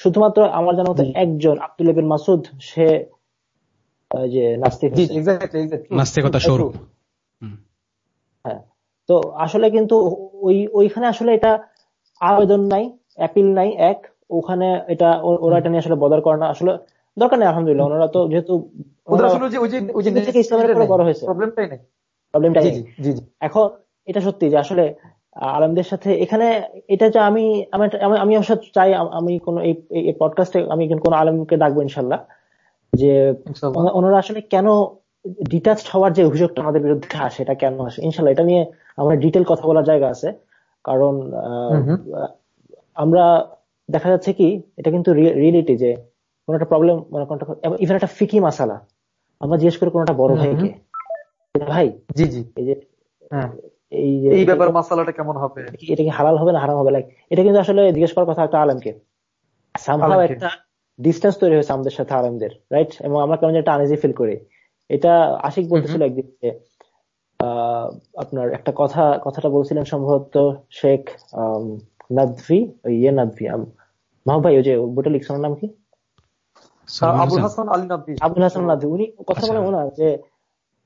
শুধুমাত্র আমার জানা মতো একজন আব্দুল মাসুদ সে যে নাস্তিক নাস্তিকতা স্বরূপ। হ্যাঁ। তো আসলে কিন্তু ওই ওইখানে আসলে এটা আবেদন নাই অ্যাপিল নাই এক। ওখানে এটা ওরা এটা নিয়ে আসলে বদার করে না। আসলে দরকার নেই আলহামদুলিল্লাহ। ওনারা তো যেহেতু ইসলামের বড় হয়েছে। প্রবলেমটাই এখন এটা সত্যি যে আসলে আলমদের সাথে এখানে এটা যে আমি আমি অবশ্য চাই আমি কোন এই পডকাস্টে আমি কোন আলমকে ডাকবো ইনশাল্লাহ। যে ওনারা আসলে কেন ডিটাচড হওয়ার যে অভিযোগটা আমাদের বিরুদ্ধে আসে এটা কেন আসে? ইনশাল্লাহ এটা নিয়ে আমরা ডিটেল কথা বলার জায়গা আছে। কারণ আমরা দেখা যাচ্ছে কি এটা কিন্তু রিয়েলিটি যে কোন একটা প্রবলেম মানে কোনটা ইভেন একটা ফিকি মাসালা। আমরা জিজ্ঞেস করি কোনটা বড় ভাইকে ভাই জি জি। এই যে হ্যাঁ। এই এই ব্যাপার মাসালাটা কেমন হবে? এটা কি হালাল হবে না হারাম হবে? লাইক এটা কিন্তু আসলে জিজ্ঞেস করার কথা একটা আলমকে। সামহাও একটা ডিস্টেন্স তৈরি হয়েছে আমাদের সাথে আলমদের রাইট এবং আমরা কেমন একটা আনইজি ফিল করি। এটা আশিক বলতেছিল একদিন যে আপনার একটা কথা কথাটা বলছিলেন সম্ভবত শেখ নাদভি ইয়ে নাদভি মাহ ভাই ওই যে বইটা লিখছেন নাম কি? আবুল হাসান। আলী নাদভি। আবুল হাসান নাদভি উনি কথা বলে মনে যে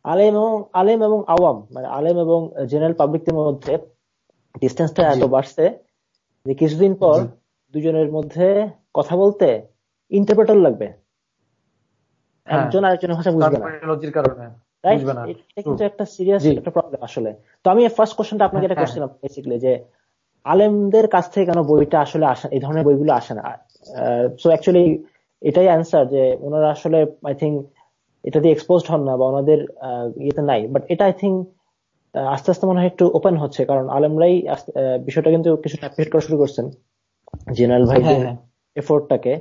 আলেম এবং আলেম এবং আওয়াম মানে আলেম এবং জেনারেল পাবলিকদের মধ্যে ডিস্টেন্সটা এত বাড়ছে যে কিছুদিন পর দুজনের মধ্যে কথা বলতে ইন্টারপ্রেটার লাগবে। হ্যাঁ। একজন আরেকজনের ভাষা বুঝবে না। এটা কিন্তু একটা সিরিয়াস একটা প্রবলেম আসলে। তো আমি ফার্স্ট কোশ্চেনটা আপনাকে এটা করছিলাম বেসিক্যালি যে আলেমদের কাছ থেকে কেন বইটা আসলে আসে এই ধরনের বইগুলো আসে না? সো অ্যাকচুয়ালি এটাই অ্যান্সার যে ওনারা আসলে আই থিঙ্ক এটা দিয়ে এক্সপোজড হন না বা ওনাদের ইয়েতে নাই। বাট এটা আই থিঙ্ক আস্তে আস্তে মনে হয় একটু ওপেন হচ্ছে। কারণ আলেমরাই বিষয়টা কিন্তু কিছু অ্যাপ্রিসিয়েট করা শুরু করছেন। জেনারেল ভাই এফোর্টটাকে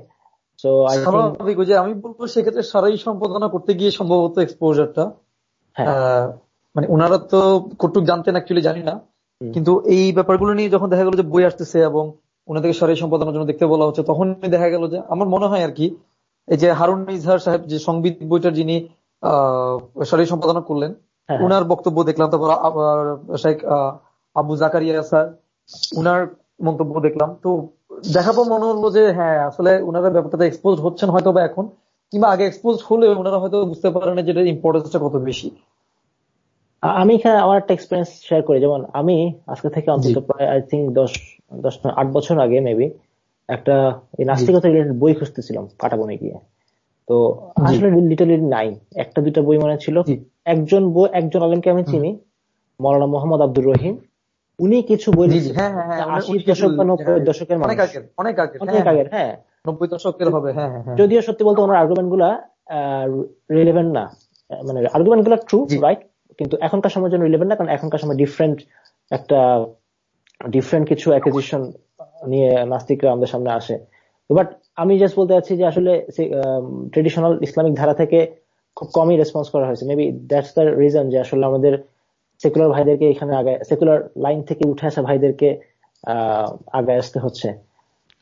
সো স্বাভাবিক যে আমি বলব সেক্ষেত্রে সারাই সম্পাদনা করতে গিয়ে সম্ভবত এক্সপোজারটা মানে ওনারা তো কটুক জানতেন অ্যাকচুয়ালি জানি না। কিন্তু এই ব্যাপারগুলো নিয়ে যখন দেখা গেল যে বই আসতেছে এবং ওনাদেরকে সারাই সম্পাদনার জন্য দেখতে বলা হচ্ছে তখন দেখা গেল যে আমার মনে হয় আর কি এই যে হারুন ইজহার সাহেব যে সংবিদ বইটার যিনি আহ সারাই সম্পাদনা করলেন উনার বক্তব্য দেখলাম তারপর শেখ আবু জাকারিয়া স্যার উনার মন্তব্য দেখলাম। তো দেখা পর মনে হলো যে হ্যাঁ আসলে উনারা ব্যাপারটাতে এক্সপোজ হচ্ছেন হয়তো বা এখন কিংবা আগে এক্সপোজ হলে ওনারা হয়তো বুঝতে পারেন যে এটার ইম্পর্টেন্সটা কত বেশি। আমি এখানে আমার একটা এক্সপিরিয়েন্স শেয়ার করি। যেমন আমি আজকে থেকে অন্তত প্রায় আই থিঙ্ক দশ দশ আট বছর আগে মেবি একটা এই নাস্তিকতা রিলেটেড বই খুঁজতেছিলাম কাটাবনে গিয়ে। তো আসলে লিটারলি নাই একটা দুইটা বই মনে ছিল। একজন বই একজন আলেমকে আমি চিনি মৌলানা মোহাম্মদ আব্দুর রহিম। উনি কিছু বই হ্যাঁ, হ্যাঁ, হ্যাঁ, আশি দশক বা নব্বই দশকের অনেক আগের হ্যাঁ নব্বই দশকের হবে হ্যাঁ যদিও সত্যি বলতে ওনার আর্গুমেন্টগুলা রিলেভেন্ট না। মানে আর্গুমেন্টগুলা ট্রু রাইট কিন্তু এখনকার সময়ের জন্য রিলেভেন্ট না কারণ এখনকার সময় ডিফারেন্ট একটা ডিফারেন্ট কিছু অ্যাকুজিশন নিয়ে নাস্তিকরা আমাদের সামনে আসে। বাট আমি জাস্ট বলতে চাচ্ছি যে আসলে ট্রেডিশনাল ইসলামিক ধারা থেকে খুব কমই রেসপন্স করা হয়েছে। মেবি দ্যাটস দ্য রিজন যে আসলে আমাদের সেকুলার ভাইদেরকে এখানে আগে সেকুলার লাইন থেকে উঠে আসা ভাইদেরকে আগে আসতে হচ্ছে।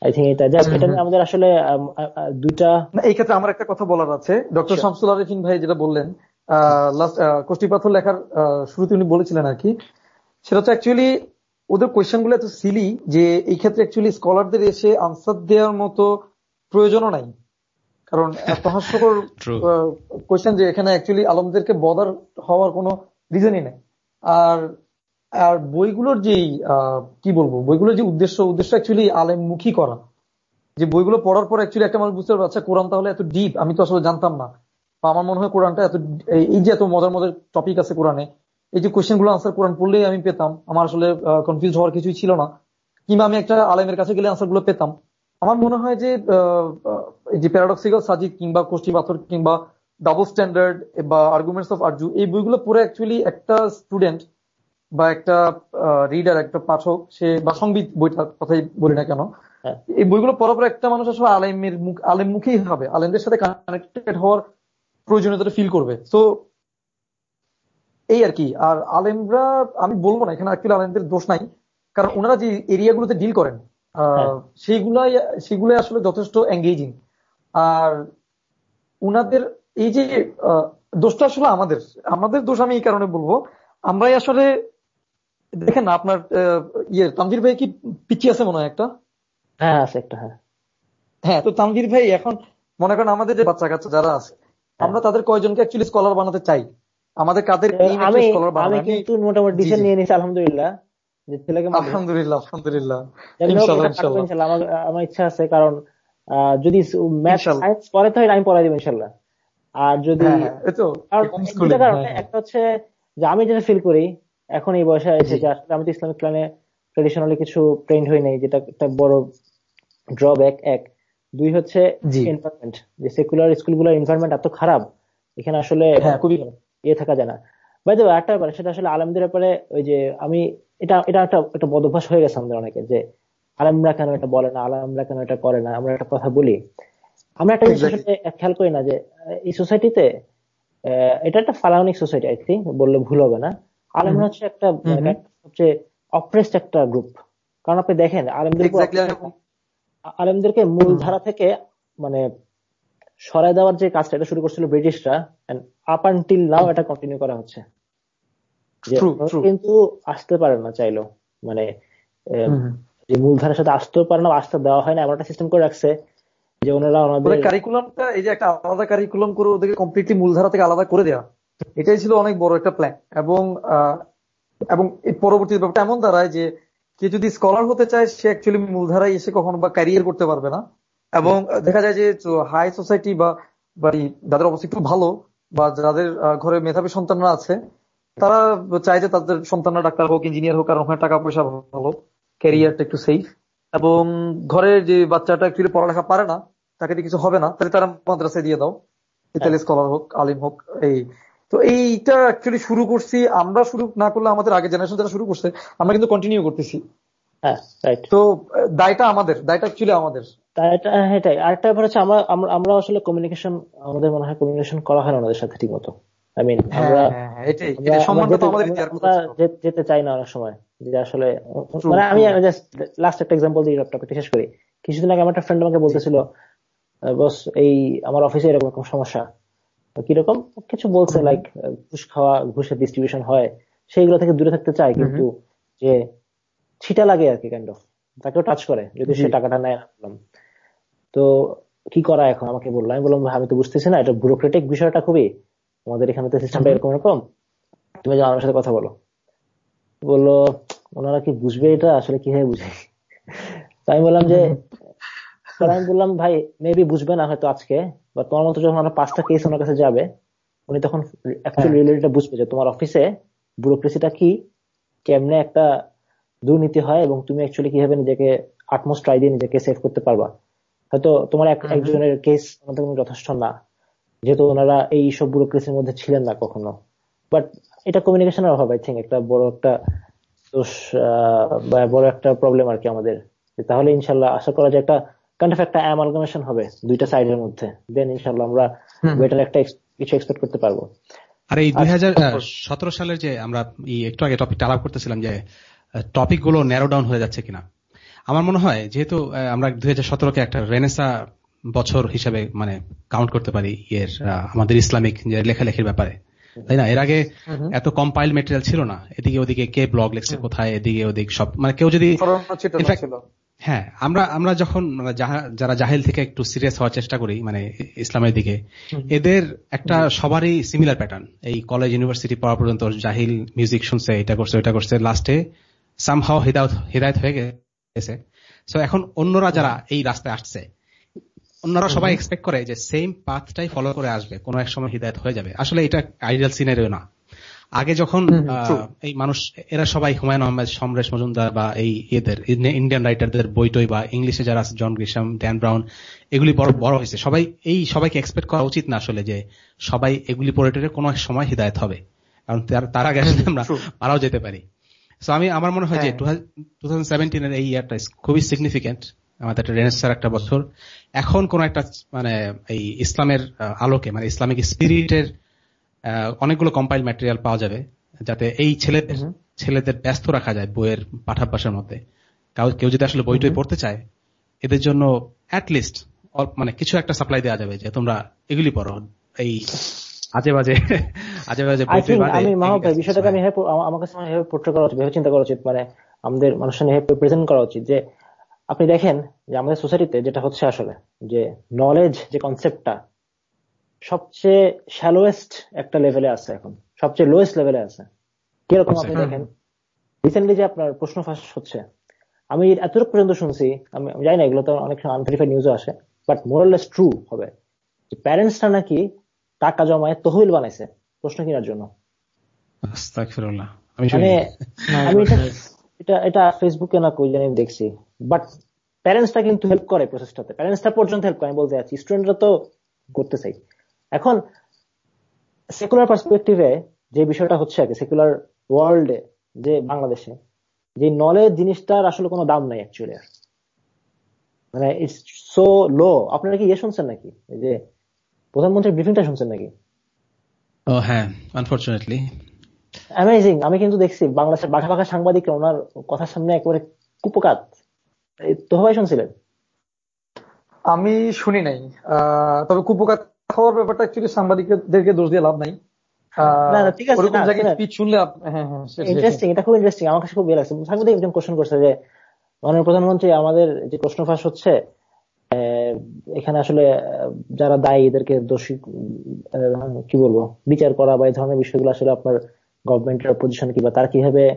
আই থিঙ্ক এটা জাস্ট এটা আমাদের আসলে দুইটা এই ক্ষেত্রে আমার একটা কথা বলার আছে। ডক্টর শামসুল আরিফিন ভাই যেটা বললেন লাস্ট কোষ্টি পাথর লেখার শুরুতে উনি বলেছিলেন আর কি। সেটা অ্যাকচুয়ালি ওদের কোয়েশ্চেনগুলো এত সিলি যে এই ক্ষেত্রে অ্যাকচুয়ালি স্কলারদের এসে আনসার দেওয়ার মতো প্রয়োজনও নাই। কারণ এত হাস্যকর কোয়েশ্চেন যে এখানে অ্যাকচুয়ালি আলমদেরকে বদার হওয়ার কোনো রিজনই নেই। আর আর বইগুলোর যেই কি বলব, বইগুলোর যে উদ্দেশ্য উদ্দেশ্য অ্যাকচুয়ালি আলেমমুখী করা। যে বইগুলো পড়ার পর অ্যাকচুয়ালি একটা মানুষ বুঝতে পারবে আচ্ছা কোরআন তাহলে এত ডিপ আমি তো আসলে জানতাম না। আমার মনে হয় কোরআনটা এত, এই যে এত মজার মজার টপিক আছে কোরআনে, এই যে কোয়েশ্চেনগুলো আনসার কোরআন পড়লেই আমি পেতাম, আমার আসলে কনফিউজ হওয়ার কিছুই ছিল না। কিংবা আমি একটা আলেমের কাছে গেলে আনসারগুলো পেতাম। আমার মনে হয় যে এই যে প্যারাডক্সিক্যাল সাজিদ কিংবা কোষ্টি পাথর কিংবা ডাবল স্ট্যান্ডার্ড বা আর্গুমেন্টস অফ আরজু এই বইগুলো পড়ে অ্যাকচুয়ালি একটা স্টুডেন্ট বা একটা রিডার একটা পাঠক সে বা সংবিদ বইটার কথাই বলি না কেন হ্যাঁ। এই বইগুলো পড়ার পর একটা মানুষ আসলে আলেমের মুখ আলেম মুখেই হবে আলেমদের সাথে কানেক্টেড হওয়ার প্রয়োজনীয়তা ফিল করবে তো এই আর কি আর আলেমরা আমি বলব না এখানে অ্যাকচুয়ালি আলেমদের দোষ নাই কারণ ওনারা যে এরিয়াগুলোতে ডিল করেন হ্যাঁ। সেইগুলাই সেগুলো আসলে যথেষ্ট এঙ্গেজিং আর উনাদের এই যে দোষটা আসলে আমাদের আমাদের দোষ আমি এই কারণে বলব। আমরাই আসলে দেখেন না আপনার ইয়ে তানজির ভাই কি পিছিয়ে আছে মনে হয় একটা? হ্যাঁ আছে একটা হ্যাঁ। হ্যাঁ তো তানজির ভাই এখন মনে করেন আমাদের যে বাচ্চা কাচ্চা যারা আছে হ্যাঁ। আমরা তাদের কয়জনকে অ্যাকচুয়ালি স্কলার বানাতে চাই? আমাদের কাদের আমি আমি কিন্তু মোটামুটি ডিসিশন নিয়ে নিয়েছি আলহামদুলিল্লাহ। যে ছেলেকে আলহামদুলিল্লাহ আলহামদুলিল্লাহ। আমার ইচ্ছা আছে কারণ যদি ম্যাথ সায়েন্স আমি পড়াই দিব ইনশাল্লাহ। আর যদি হ্যাঁ, হ্যাঁ। একটা হচ্ছে যে আমি যেটা ফিল করি এখন এই বয়সে এসে যে আসলে আমি তো ইসলামিক ক্লানে ট্রেডিশনালি কিছু ট্রেন্ড হই নাই যেটা একটা বড় ড্রব্যাক এক। দুই হচ্ছে এনভায়রনমেন্ট যে সেকুলার স্কুলগুলোর এনভায়রনমেন্ট এত খারাপ এখানে আসলে খুবই ইয়ে থাকা যায় না। বাই দ্য একটা ব্যাপার সেটা আসলে আলমদের ব্যাপারে ওই যে আমি এটা এটা একটা একটা বদভ্যাস হয়ে গেছে আমাদের অনেকে যে আলমরা কেন এটা বলে না আলমরা কেন এটা করে না আমরা একটা কথা বলি। আমরা একটা জিনিস খেয়াল করি না যে এই সোসাইটিতে এটা একটা ফালাউনিক সোসাইটি আই থিঙ্ক বললে ভুল হবে না। আলমরা হচ্ছে একটা সবচেয়ে অপ্রেসড একটা গ্রুপ কারণ আপনি দেখেন আলমদের আলমদেরকে মূল ধারা থেকে মানে সরাই দেওয়ার যে কাজটা এটা শুরু করছিল ব্রিটিশরা আপ আনটিল নাও এটা কন্টিনিউ করা হচ্ছে। কিন্তু আসতে পারে না চাইলো মানে যে মূলধারার সাথে আসতেও পারে না আসতে দেওয়া হয় না এমন একটা সিস্টেম করে রাখছে যে ওনারা আমাদের কারিকুলামটা এই যে একটা আলাদা কারিকুলাম করে ওদেরকে কমপ্লিটলি মূলধারা থেকে আলাদা করে দেওয়া এটাই ছিল অনেক বড় একটা প্ল্যান এবং এবং পরবর্তী ব্যাপারটা এমন দাঁড়ায় যে কে যদি স্কলার হতে চায়, সে অ্যাকচুয়ালি মূলধারায় এসে কখনো বা ক্যারিয়ার করতে পারবে না। এবং দেখা যায় যে হাই সোসাইটি বা যাদের অবস্থা একটু ভালো বা যাদের ঘরে মেধাবী সন্তানরা আছে, তারা চায় যে তাদের সন্তানরা ডাক্তার হোক ইঞ্জিনিয়ার হোক, কারণ ওখানে টাকা পয়সা ভালো ক্যারিয়ারটা একটু সেফ এবং ঘরের যে বাচ্চাটা অ্যাকচুয়ালি পড়ালেখা পারে না তাকে কিছু হবে না তাহলে তারা মাদ্রাসায় দিয়ে দাও। ইতালি স্কলার হোক আলিম হোক এই। তো এইটা অ্যাকচুয়ালি শুরু করছি। আমরা শুরু না করলে আমাদের আগে জেনারেশন যারা শুরু করছে আমরা কিন্তু কন্টিনিউ করতেছি। হ্যাঁ তো দায়টা আমাদের দায়টা অ্যাকচুয়ালি আমাদের। এটাই। আরেকটা ব্যাপার হচ্ছে আমরা- আমরা আসলে কমিউনিকেশন আমাদের মনে হয় কমিউনিকেশন করা হয় না ওনাদের সাথে ঠিক মতো আই মিন হ্যাঁ আমরা হ্যাঁ, হ্যাঁ, যেতে- চাই না অনেক সময়। যে আসলে মানে আমি লাস্ট একটা এক্সাম্পল দিয়ে টপিকটা শেষ করি। কিছুদিন আগে আমার একটা ফ্রেন্ড আমাকে বলতেছিল বস এই আমার অফিসে এরকম সমস্যা। কীরকম? কিছু বলছে লাইক ঘুষ খাওয়া ঘুষের ডিস্ট্রিবিউশন হয়। সেইগুলো থেকে দূরে থাকতে চাই কিন্তু যে ছিটা লাগে আর কি কাইন্ড অফ তাকেও টাচ করে যদি সে টাকাটা নেয় বললাম। তো কি করা এখন? আমাকে বলল। আমি বললাম আমি তো বুঝতেছি না এটা ব্যুরোক্রেটিক বিষয়টা খুবই। আমাদের এখানে তো সিস্টেমটা এরকম এরকম। তুমি যে আমার সাথে কথা বলো। বলল ওনারা কি বুঝবে এটা? আসলে কীভাবে বুঝবে তো আমি বললাম যে আমি বললাম ভাই মেবি বুঝবে না হয়তো আজকে বা তোমার মতো যখন আমরা পাঁচটা কেস ওনার কাছে যাবে উনি তখন অ্যাকচুয়ালি রিয়েলিটিটা বুঝবে যে তোমার অফিসে ব্যুরোক্রেসিটা কি কেমনে একটা দুর্নীতি হয় এবং তুমি অ্যাকচুয়ালি কীভাবে নিজেকে আটমোস্ট ট্রাই দিয়ে নিজেকে সেভ করতে পারবা? হয়তো তোমার এক- একজনের কেস আমাদের যথেষ্ট না। যেহেতু ওনারা এই সব ব্যুরোক্রেসির মধ্যে ছিলেন না কখনো। বাট এটা কমিউনিকেশনের অভাব আই থিঙ্ক একটা বড় একটা দোষ বা বড় একটা প্রবলেম আর কি আমাদের। তাহলে ইনশাল্লাহ আশা করা যায় একটা কাইন্ড অফ একটা অ্যামালগামেশন হবে দুইটা সাইডের মধ্যে। দেন ইনশাল্লাহ আমরা বেটার একটা কিছু এক্সপেক্ট করতে পারব। আর এই দুই হাজার সতেরো সালের যে আমরা একটু আগে টপিকটা আলাপ করতেছিলাম যে টপিকগুলো ন্যারো ডাউন হয়ে যাচ্ছে কিনা। আমার মনে হয় যেহেতু আমরা দুই হাজার সতেরোকে একটা রেনেসা বছর হিসাবে মানে কাউন্ট করতে পারি এর আমাদের ইসলামিক যে লেখালেখির ব্যাপারে। তাই না? এর আগে এত কম্পাইল মেটেরিয়াল ছিল না। এদিকে ওদিকে কে ব্লগ লিখছে কোথায় এদিকে ওদিক সব মানে কেউ যদি হ্যাঁ আমরা আমরা যখন মানে যারা জাহেল থেকে একটু সিরিয়াস হওয়ার চেষ্টা করি মানে ইসলামের দিকে এদের একটা সবারই সিমিলার প্যাটার্ন এই কলেজ ইউনিভার্সিটি পড়া পর্যন্ত জাহিল মিউজিক শুনছে এটা করছে এটা করছে লাস্টে সামহাও হৃদায়ত হৃদায়ত হয়ে গেছে। সো এখন অন্যরা যারা এই রাস্তায় আসছে অন্যরা সবাই এক্সপেক্ট করে যে সেম পাথটাই ফলো করে আসবে কোনো এক সময় হৃদায়ত হয়ে যাবে। আসলে এটা আইডিয়াল সিনারিও না। আগে যখন এই মানুষ এরা সবাই হুমায়ুন আহমেদ সমরেশ মজুমদার বা এই ইয়েদের ইন্ডিয়ান রাইটারদের বই টই বা ইংলিশে যারা আছে জন গ্রিসাম ড্যান ব্রাউন এগুলি বড় বড় হয়েছে। সবাই এই সবাইকে এক্সপেক্ট করা উচিত না আসলে যে সবাই এগুলি পড়ে টরে কোনো এক সময় হৃদায়ত হবে। কারণ তার- তার আগে আসলে আমরা মারাও যেতে পারি। সো আমি আমার মনে হয় যে টু থাউজেন্ড সেভেন্টিনের এই ইয়ারটা খুবই সিগনিফিকেন্ট আমাদের একটা রেনেসার একটা বছর। এখন কোন একটা মানে এই ইসলামের আলোকে মানে ইসলামিক স্পিরিটের অনেকগুলো কম্পাইল ম্যাটেরিয়াল পাওয়া যাবে যাতে এই ছেলেদের ছেলেদের ব্যস্ত রাখা যায় বইয়ের পাঠাভ্যাসের মধ্যে। কেউ যদি আসলে বইটই পড়তে চায় এদের জন্য অ্যাটলিস্ট মানে কিছু একটা সাপ্লাই দেওয়া যাবে যে তোমরা এগুলি পড়ো। এই আজে বাজে (laughs) আজে বাজে আমি মাহবুব বিষয়টাকে আমি আমার কাছে এভাবে পোর্ট্রে করা উচিত ভেবে চিন্তা করা উচিত মানে আমাদের মানুষের প্রেজেন্ট করা উচিত যে আপনি দেখেন যে আমাদের সোসাইটিতে যেটা হচ্ছে আসলে যে নলেজ যে কনসেপ্টটা সবচেয়ে শ্যালোয়েস্ট একটা লেভেলে আছে এখন সবচেয়ে লোয়েস্ট লেভেলে আছে। কীরকম আপনি দেখেন? রিসেন্টলি যে আপনার প্রশ্ন ফাঁস হচ্ছে আমি এতটুকু পর্যন্ত শুনছি আমি জানি না এগুলো তো অনেক আনভেরিফাইড নিউজও আসে বাট মোরালেস ট্রু হবে। প্যারেন্টসরা নাকি টাকা জমায় তহবিল বানাইছে প্রশ্ন কেনার জন্য। আমি মানে আমি এটা এটা এটা ফেসবুকে না কই জানি আমি দেখছি। বাট প্যারেন্টসটা কিন্তু হেল্প করে প্রসেসটাতে প্যারেন্টসটা পর্যন্ত হেল্প করে। আমি বলতে যাচ্ছি স্টুডেন্টরা তো করতে চাই এখন সেকুলার পার্সপেক্টিভে যে বিষয়টা হচ্ছে কি সেকুলার ওয়ার্ল্ডে যে বাংলাদেশে যে নলেজ জিনিসটার আসলে কোনো দাম নাই অ্যাকচুয়ালি আর। মানে ইটস সো লো আপনারা কি ইয়ে শুনছেন নাকি? এই যে প্রধানমন্ত্রীর ব্রিফিংটা শুনছেন নাকি? ও হ্যাঁ আনফর্চুনেটলি অ্যামেজিং আমি কিন্তু দেখছি বাংলাদেশের বাঘা বাঘা সাংবাদিকরা ওনার কথার সামনে একেবারে কুপকাত। এই তো ভাই শুনছিলেন? আমি শুনি নাই। তবে কুপকাত খাওয়ার ব্যাপারটা অ্যাকচুয়ালি সাংবাদিকদেরকে দোষ দিয়ে লাভ নাই। হ্যাঁ হ্যাঁ মাননীয় প্রধানমন্ত্রী আমাদের যে প্রশ্ন ফাঁস হচ্ছে এখানে আসলে যারা দায়ী এদেরকে দোষী কি বলব বিচার করা বা এই ধরনের বিষয়গুলো আসলে আপনার গভর্নমেন্টের পজিশন কিংবা তারা কীভাবে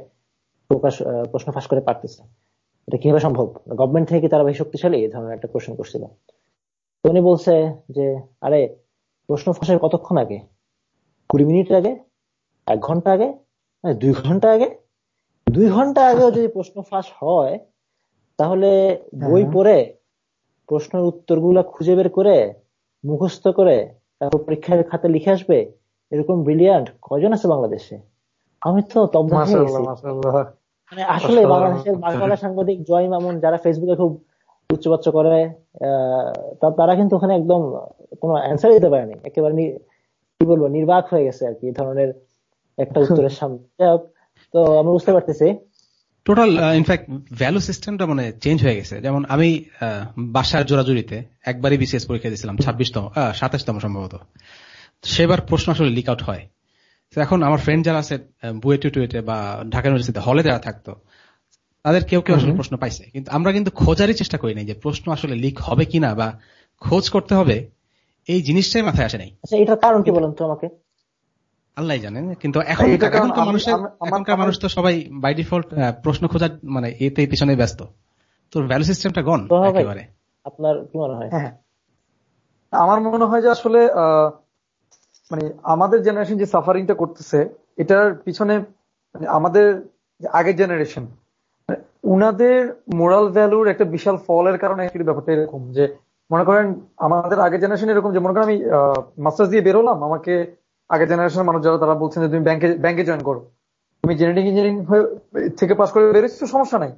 প্রকাশ প্রশ্ন ফাঁস করে পারতেছে? এটা কীভাবে সম্ভব? গভর্নমেন্ট থেকে তারা বেশি শক্তিশালী? এই ধরনের একটা কোশ্চেন করছিল। তো উনি বলছে যে আরে প্রশ্ন ফাঁসের কতক্ষণ আগে? কুড়ি মিনিট আগে? এক ঘণ্টা আগে? দুই ঘণ্টা আগে? দুই ঘণ্টা আগেও যদি প্রশ্ন ফাঁস হয় তাহলে হ্যাঁ। বই পড়ে প্রশ্নের উত্তরগুলো খুঁজে বের করে মুখস্থ করে তারপর পরীক্ষার খাতে লিখে আসবে এরকম ব্রিলিয়ান্ট কজন আছে বাংলাদেশে? আমি তো তব্দ মানে আসলে বাংলাদেশের বাংলা সাংবাদিক জয় মামুন যারা ফেসবুকে খুব উচ্চবাচ্চ করে আহ, তারা কিন্তু ওখানে একদম কোনো অ্যান্সার দিতে পারেনি। একেবারে কি বলব নির্বাক হয়ে গেছে আর কি ধরনের একটা (laughs) উত্তরের সামনে। তো আমি বুঝতে পারতেছি। টোটাল ইনফ্যাক্ট ভ্যালু সিস্টেমটা মানে চেঞ্জ হয়ে গেছে। যেমন আমি আহ, বাসার জোরাজুরিতে একবারই বিসিএস পরীক্ষা দিয়েছিলাম ছাব্বিশতম সাতাশতম সম্ভবত। সেবার প্রশ্ন আসলে লিক আউট হয়। এখন আমার ফ্রেন্ড যারা আছে বুয়েটে টুয়েটে বা ঢাকা ইউনিভার্সিটিতে হলে যারা থাকতো তাদের কেউ কেউ আসলে প্রশ্ন পাইছে। কিন্তু আমরা কিন্তু খোঁজারই চেষ্টা করি নাই যে প্রশ্ন আসলে লিক হবে কিনা বা খোঁজ করতে হবে এই জিনিসটাই মাথায় আসে নাই। আচ্ছা এটার কারণ কি বলেন তো আমাকে? আল্লাহ জানেন কিন্তু এখন এখনকার মানুষের এখনকার মানুষ তো সবাই বাই ডিফল্ট প্রশ্ন খোঁজার মানে এতে পিছনে ব্যস্ত। তোর ভ্যালু সিস্টেমটা গন একেবারে। আপনার কি মনে হয় হ্যাঁ। আমার মনে হয় যে আসলে আহ, মানে আমাদের জেনারেশন যে সাফারিংটা করতেছে, এটার পিছনে মানে আমাদের আগের জেনারেশন উনাদের মোরাল ভ্যালুর একটা বিশাল ফলের কারণে ব্যাপারটা এরকম যে, মনে করেন আমাদের আগের জেনারেশন এরকম যে, মনে করেন আমি মাস্টার্স দিয়ে বেরোলাম আমাকে আগের জেনারেশনের মানুষ যারা, তারা বলছেন যে, তুমি ব্যাংকে ব্যাংকে জয়েন করো। তুমি জেনেটিক ইঞ্জিনিয়ারিং থেকে পাস করে বেরোচ্ছ সমস্যা নাই।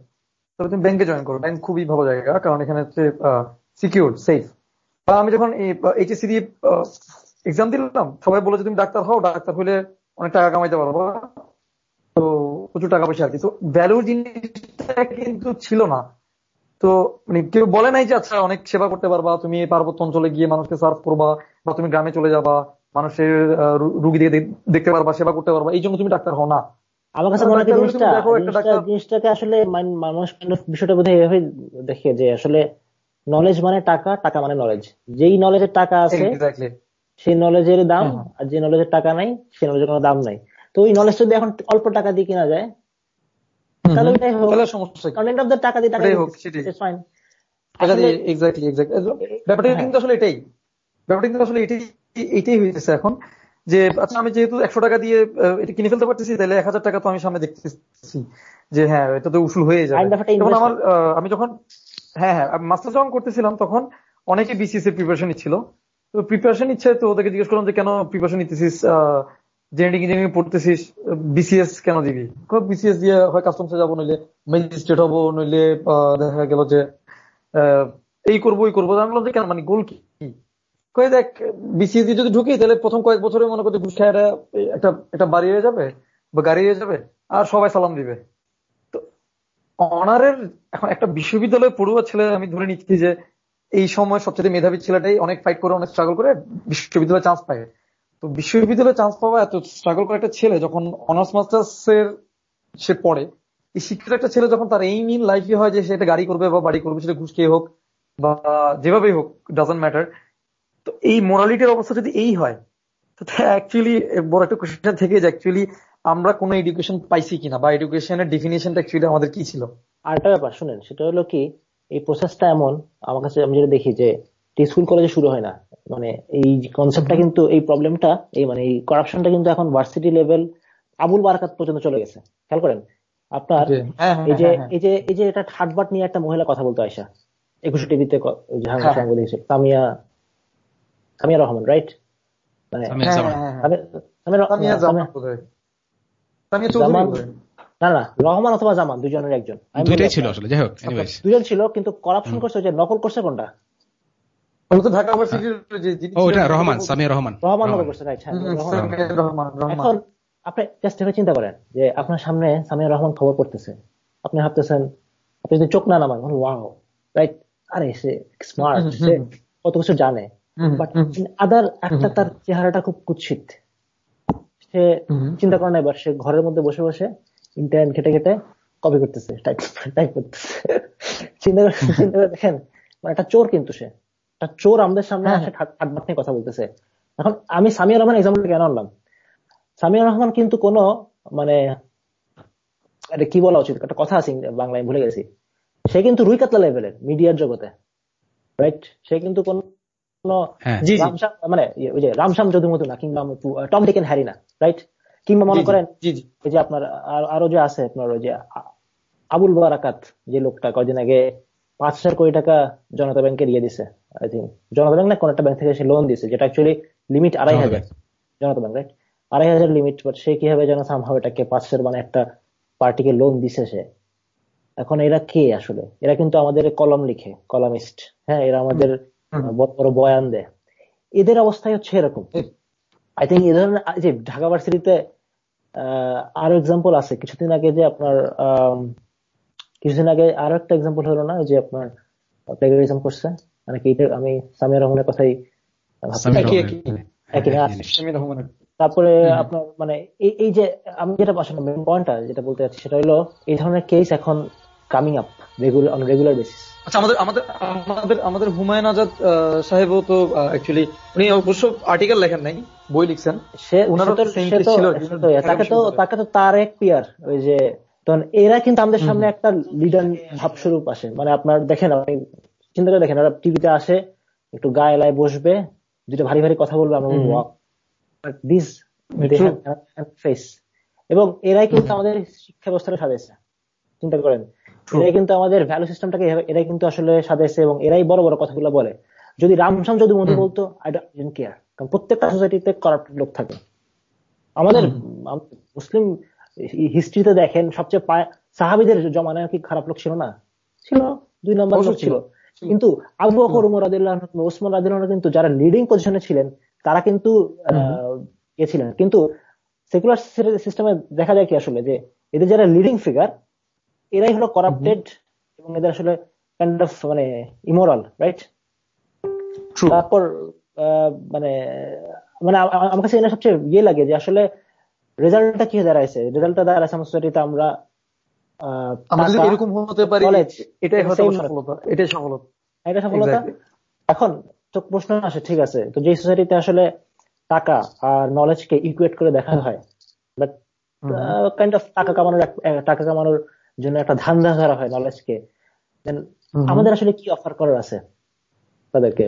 তবে তুমি ব্যাংকে জয়েন করো। ব্যাংক খুবই ভালো জায়গা, কারণ এখানে হচ্ছে সিকিউর সেফ বা আমি যখন এইচএসসি দিয়ে এক্সাম দিলাম সবাই বলে যে তুমি ডাক্তার হও ডাক্তার হলে অনেক টাকা কামাইতে পারব তো প্রচুর টাকা পয়সা আর কি। তো ভ্যালুর জিনিসটা কিন্তু ছিল না। তো মানে কেউ বলে নাই যে আচ্ছা অনেক সেবা করতে পারবা তুমি এই পার্বত্য অঞ্চলে গিয়ে মানুষকে সার্ভ করবা বা তুমি গ্রামে চলে যাবা মানুষের রুগী দিয়ে দেখতে পারবা সেবা করতে পারবা এই জন্য তুমি ডাক্তার হও না। আমার কাছে মনে হয় জিনিসটা জিনিসটা- ডাক্তার- জিনিসটাকে আসলে মানুষ বিষয়টা বোধহয় এভাবে দেখে যে আসলে নলেজ মানে টাকা টাকা মানে নলেজ যেই নলেজের টাকা আছে সেই নলেজের দাম হ্যাঁ। আর যে নলেজের টাকা নাই সেই নলেজের কোনো দাম নাই তো ওই নলেজ যদি এখন অল্প টাকা দিয়ে কিনা যায় তাহলে ওইটাই হোক? কারণ টাকা দিয়ে টাকা ওটাই হোক, সেটাই। ফাইন এক্স্যাক্টলি এক্স্যাক্টলি ব্যাপারটা হ্যাঁ। কিন্তু আসলে এটাই ব্যাপারটা কিন্তু আসলে এটাই এটাই হয়েছে এখন যে আচ্ছা আমি যেহেতু একশো টাকা দিয়ে এটা কিনে ফেলতে পারতেছি তাহলে এক হাজার টাকা তো আমি সামনে দেখতেছি যে হ্যাঁ এটা তো উসুল হয়ে যাবে একটা তখন আমার আমি যখন হ্যাঁ হ্যাঁ মাস্টার যখন করতেছিলাম তখন অনেকে বিসিএস এর প্রিপারেশন নিচ্ছিল তো প্রিপারেশন নিচ্ছে, তো ওদেরকে জিজ্ঞেস করলাম যে, কেন প্রিপারেশন নিতেছিস? জেনেটিক ইঞ্জিনিয়ারিং পড়তেছিস? বিসিএস কেন দিবি? বিসিএস দিয়ে হয় কাস্টমসে যাব, নইলে ম্যাজিস্ট্রেট হব, নইলে দেখা গেল যে এই করব এই করব। আমি বললাম যে, কেন? মানে গোল কি? কয়ে, দেখ বিসিএস দিয়ে যদি ঢুকি, তাহলে প্রথম কয়েক বছরে মনে করতে ঘুষ খায় একটা একটা বাড়ি হয়ে যাবে বা গাড়ি হয়ে যাবে আর সবাই সালাম দিবে। তো অনারের এখন একটা বিশ্ববিদ্যালয়ে পড়ুয়া ছেলে আমি ধরে নিচ্ছি যে এই সময় সবচেয়ে মেধাবী ছেলেটাই অনেক ফাইট করে, অনেক স্ট্রাগল করে, বিশ্ববিদ্যালয়ে চান্স পায়। তো বিশ্ববিদ্যালয়ে চান্স পাওয়া, এত স্ট্রাগল করে একটা ছেলে যখন অনার্স মাস্টার্স এর সে পড়ে, এই শিক্ষিত একটা ছেলে যখন তার এই মিন লাইফে হয় যে সে একটা গাড়ি করবে বা বাড়ি করবে, সেটা ঘুষ খেয়ে হোক বা যেভাবেই হোক ডাজন্ট ম্যাটার তো এই মোরালিটির অবস্থা যদি এই হয়, তো অ্যাকচুয়ালি বড় একটা কোয়েশ্চেন থেকে যে অ্যাকচুয়ালি আমরা কোনো এডুকেশন পাইছি কিনা বা এডুকেশনের ডেফিনেশনটা অ্যাকচুয়ালি আমাদের কি ছিল? আর একটা ব্যাপার, শুনেন, সেটা হলো কি এই প্রসেসটা এমন আমার কাছে আমি যেটা দেখি যে স্কুল কলেজে শুরু হয় না। মানে এই কনসেপ্টটা কিন্তু এই প্রবলেমটা এই মানে এই করাপশনটা কিন্তু এখন ভার্সিটি লেভেল আবুল বারাকাত পর্যন্ত চলে গেছে। খেয়াল করেন? আপনার হ্যাঁ, হ্যাঁ, এই যে হ্যাঁ। এই যে এই যে এটা ঠাটবাট নিয়ে একটা মহিলা কথা বলতো আয়সা একুশে টিভিতে হ্যাঁ। তামিয়া তামিয়া রহমান রাইট মানে। তামিয়া- না না রহমান অথবা জামান দুজনের একজন। দুইটাই ছিল আসলে যাই হোক দুজন ছিল কিন্তু করাপশন করছে যে নকল করছে কোনটা? তো ঢাকা ইউনিভার্সিটির যে যিনি ও ওটা রহমান সামিয়া রহমান। রহমান নকল করছে right hmm, hmm, Rahman. Rahman Rahman. আপনি জাস্ট এভাবে চিন্তা করেন যে আপনার সামনে সামিয়া রহমান খবর করতেছে। আপনি ভাবতেছেন আপনি যদি চোখ না নামান ওয়াও রাইট আরে সে স্মার্ট কত কিছু জানে। বাট আদার একটা তার চেহারাটা খুব কুৎসিত। সে চিন্তা করে না এবার সে ঘরের মধ্যে বসে বসে ইন্টারনেট ঘেটে ঘেটে কপি করতেছে টাইপ টাইপ করতেছে। চিন্তা চিন্তা করে দেখেন মানে একটা চোর কিন্তু সে। একটা চোর আমাদের সামনে হ্যাঁ। আসে ঠাটবাট নিয়ে কথা বলতেছে। এখন আমি সামিয়া রহমান এক্সাম্পল কেন আনলাম। সামিয়া রহমান কিন্তু কোন মানে এটা কি বলা উচিত? একটা কথা আছে বাংলায় ভুলে গেছি। সে কিন্তু রুই কাতলা লেভেলের মিডিয়ার জগতে রাইট সে কিন্তু কোন হ্যাঁ। মানে ইয়ে, ওই যে রামশ্যাম যদুর মতো না কিংবা টম টেকেন হ্যারি না রাইট কিংবা মনে করেন জি জি। ওই যে আপনার আরও যে আছে আপনার ওই যে আবুল বারাকাত যে লোকটা কয়দিন আগে পাঁচ হাজার কোটি টাকা জনতা ব্যাংকে দিয়ে দিছে আই থিঙ্ক জনতা ব্যাংক না কোন একটা ব্যাংক থেকে সে লোন দিছে যেটা অ্যাকচুয়ালি লিমিট আড়াই হাজার। জনতা ব্যাংক রাইট আড়াই হাজার লিমিট বাট সে কীভাবে যেন সামহাও এটাকে পাঁচ হাজার মানে একটা পার্টিকে লোন দিছে সে। এখন এরা কে আসলে? এরা কিন্তু আমাদের কলম লিখে কলামিস্ট। হ্যাঁ এরা আমাদের বড় বড় বয়ান দেয়। এদের অবস্থায় হচ্ছে এরকম। আই থিঙ্ক এই ধরনের যে ঢাকা ভার্সিটিতে আরও এক্সাম্পল আছে। কিছুদিন আগে যে আপনার কিছুদিন আগে আরও একটা এক্সাম্পল হলো না? যে আপনার প্লেগারিজম করছে। মানে কি আমি সামিয়া রহমানের কথাই তারপরে আপনার মানে এই যে আমি যেটা আসলে মেন পয়েন্টটা যেটা বলতে চাচ্ছি সেটা হলো এই ধরনের কেস এখন coming up regular on regular basis আচ্ছা আমাদের আমাদের আমাদের আমাদের হুমায়ুন আজাদ সাহেবও তো অ্যাকচুয়ালি উনি অবশ্য আর্টিকেল লেখেন নাই বই লিখছেন। সে তাকে তো তাকে তো তার এক পিয়ার ওই যে তখন এরা কিন্তু আমাদের সামনে একটা লিডার ভাবস্বরূপ আসে। মানে আপনার দেখেন আপনি চিন্তা করে দেখেন ওরা টিভিতে আসে একটু গায়ে লায় বসবে দুটো ভারী ভারী কথা বলবে আমরা দিস ফেস এবং এরাই কিন্তু আমাদের শিক্ষা ব্যবস্থাটা সাজাইছে। চিন্তা করেন এরাই কিন্তু আমাদের ভ্যালু সিস্টেমটাকে এরাই কিন্তু আসলে সাজাইছে এবং এরাই বড় বড় কথাগুলো বলে। যদি রামসাম যদি মোদী বলতো আই ডোন্ট কেয়ার কারণ প্রত্যেকটা সোসাইটিতে করাপ্ট লোক থাকে। আমাদের মুসলিম হিস্ট্রিতে দেখেন সবচেয়ে সাহাবিদের জমানায় কি খারাপ লোক ছিল না? ছিল। দুই নম্বর লোক ছিল। কিন্তু আবু বকর উমর আদিল্লাহ ওসমান আদিল্লাহ কিন্তু যারা লিডিং পজিশনে ছিলেন তারা কিন্তু ছিলেন কিন্তু সেকুলার সিস্টেমে দেখা যায় কি আসলে যে এদের যারা লিডিং ফিগার এরাই হলো করাপ্টেড এবং এদের আসলে কাইন্ড অফ মানে ইমোরাল রাইট তারপর মানে মানে আমার কাছে এটা সবচেয়ে ইয়ে লাগে যে আসলে রেজাল্টটা কি দাঁড়াইছে? রেজাল্টটা দাঁড়াইছে আমার সোসাইটিতে আমরা এরকম হতে পারি এটাই সফলতা এটাই সফলতা। এটা সফলতা? এখন তো প্রশ্ন আসে ঠিক আছে তো যে সোসাইটিতে আসলে টাকা আর নলেজকে ইকুয়েট করে দেখা হয় বাট কাইন্ড অফ টাকা কামানোর টাকা কামানোর জন্য একটা ধান্দা ধরা হয় নলেজকে। আমাদের আসলে কি অফার করার আছে তাদেরকে?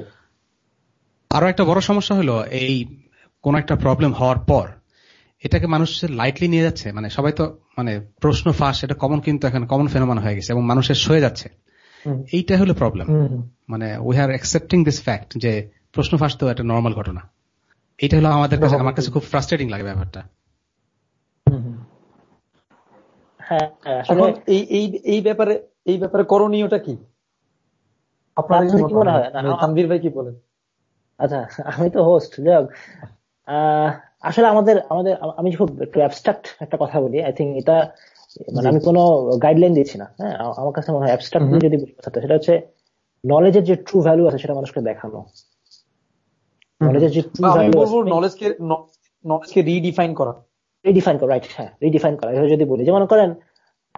আরও একটা বড় সমস্যা হলো এই কোন একটা প্রবলেম হওয়ার পর এটাকে মানুষ লাইটলি নিয়ে যাচ্ছে। মানে সবাই তো মানে প্রশ্ন ফাঁস এটা কমন কিন্তু এখন কমন ফেনোমান হয়ে গেছে এবং মানুষের সয়ে যাচ্ছে। এইটা হলো প্রবলেম মানে we are accepting this fact যে প্রশ্ন ফাঁস তো একটা নর্মাল ঘটনা। এইটা হলো আমাদের কাছে আমার কাছে খুব ফ্রাস্ট্রেটিং লাগে ব্যাপারটা। হ্যাঁ, হ্যাঁ, এই এই এই ব্যাপারে এই ব্যাপারে করণীয়টা কি? আপনার কি মনে হয়? তানভীর ভাই কি বলেন? আচ্ছা আমি তো হোস্ট যাক আসলে আমাদের আমাদের আমি খুব একটু অ্যাবস্ট্রাক্ট একটা কথা বলি। আই থিঙ্ক এটা মানে আমি কোনো গাইডলাইন দিচ্ছি না হ্যাঁ? আমার কাছে মনে হয় অ্যাবস্ট্রাক্ট যদি কথাটা সেটা হচ্ছে নলেজের যে ট্রু ভ্যালু আছে সেটা মানুষকে দেখানো। নলেজের যে ট্রু ভ্যালু নলেজকে নলেজকে রিডিফাইন করা। রিডিফাইন করা রাইট হ্যাঁ রিডিফাইন করা এভাবে যদি বলি যে মনে করেন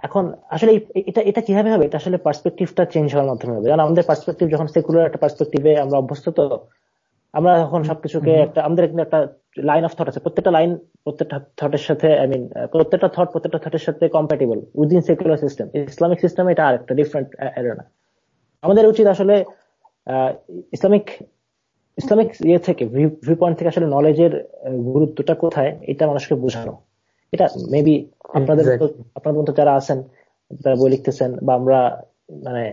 এখন আসলে এটা এটা কীভাবে হবে? এটা আসলে পার্সপেক্টিভটা চেঞ্জ হওয়ার মাধ্যমে হবে। কারণ আমাদের পার্সপেক্টিভ যখন সেকুলার একটা পার্সপেক্টিভে আমরা অভ্যস্ত তো আমরা এখন সবকিছুকে একটা আমাদের একটা লাইন অফ থট আছে। প্রত্যেকটা লাইন প্রত্যেকটা থটের সাথে আই মিন প্রত্যেকটা থট প্রত্যেকটা থটের সাথে compatible within secular system Islamic সিস্টেমে এটা আর একটা ডিফারেন্ট এরোনা আমাদের উচিত আসলে ইসলামিক ইসলামিক ইয়ে থেকে ভিউ পয়েন্ট থেকে আসলে নলেজের গুরুত্বটা কোথায় এটা মানুষকে বোঝানো। এটা মেবি আপনাদের আপনাদের মতো যারা আছেন যারা বই লিখতেছেন বা আমরা মানে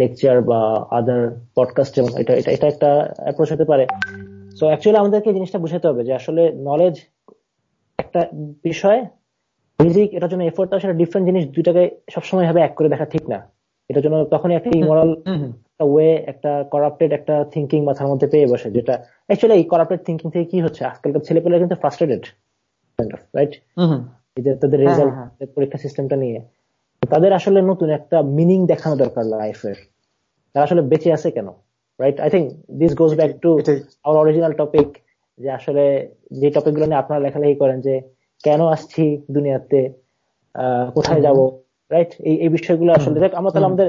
লেকচার বা আদার পডকাস্ট যেমন এটা এটা এটা একটা অ্যাপ্রোচ হতে পারে। সো অ্যাকচুয়ালি আমাদেরকে জিনিসটা বুঝাতে হবে যে আসলে নলেজ একটা বিষয় মিউজিক এটার জন্য এফোর্ট সেটা ডিফারেন্ট জিনিস দুইটাকে সবসময় ভাবে এক করে দেখা ঠিক না। এটার জন্য তখনই একটা ইমোরাল একটা ওয়ে একটা করাপ্টেড একটা থিঙ্কিং মাথার মধ্যে পেয়ে বসে যেটা অ্যাকচুয়ালি এই করাপ্টেড থিঙ্কিং থেকে কি হচ্ছে? আজকালকার ছেলেপেলে কিন্তু ফ্রাস্ট্রেটেড রাইট এদের তাদের রেজাল্ট হ্যাঁ, হ্যাঁ। পরীক্ষা সিস্টেমটা নিয়ে। তাদের আসলে নতুন একটা মিনিং দেখানো দরকার লাইফের তারা আসলে বেঁচে আছে কেন? Right I think this goes back to our original topic যে আসলে যে টপিকগুলো নিয়ে আপনারা লেখালেখি করেন যে কেন আসছি দুনিয়াতে কোথায় যাব? রাইট এই বিষয়গুলো আসলে দেখ আমরা তাহলে আমাদের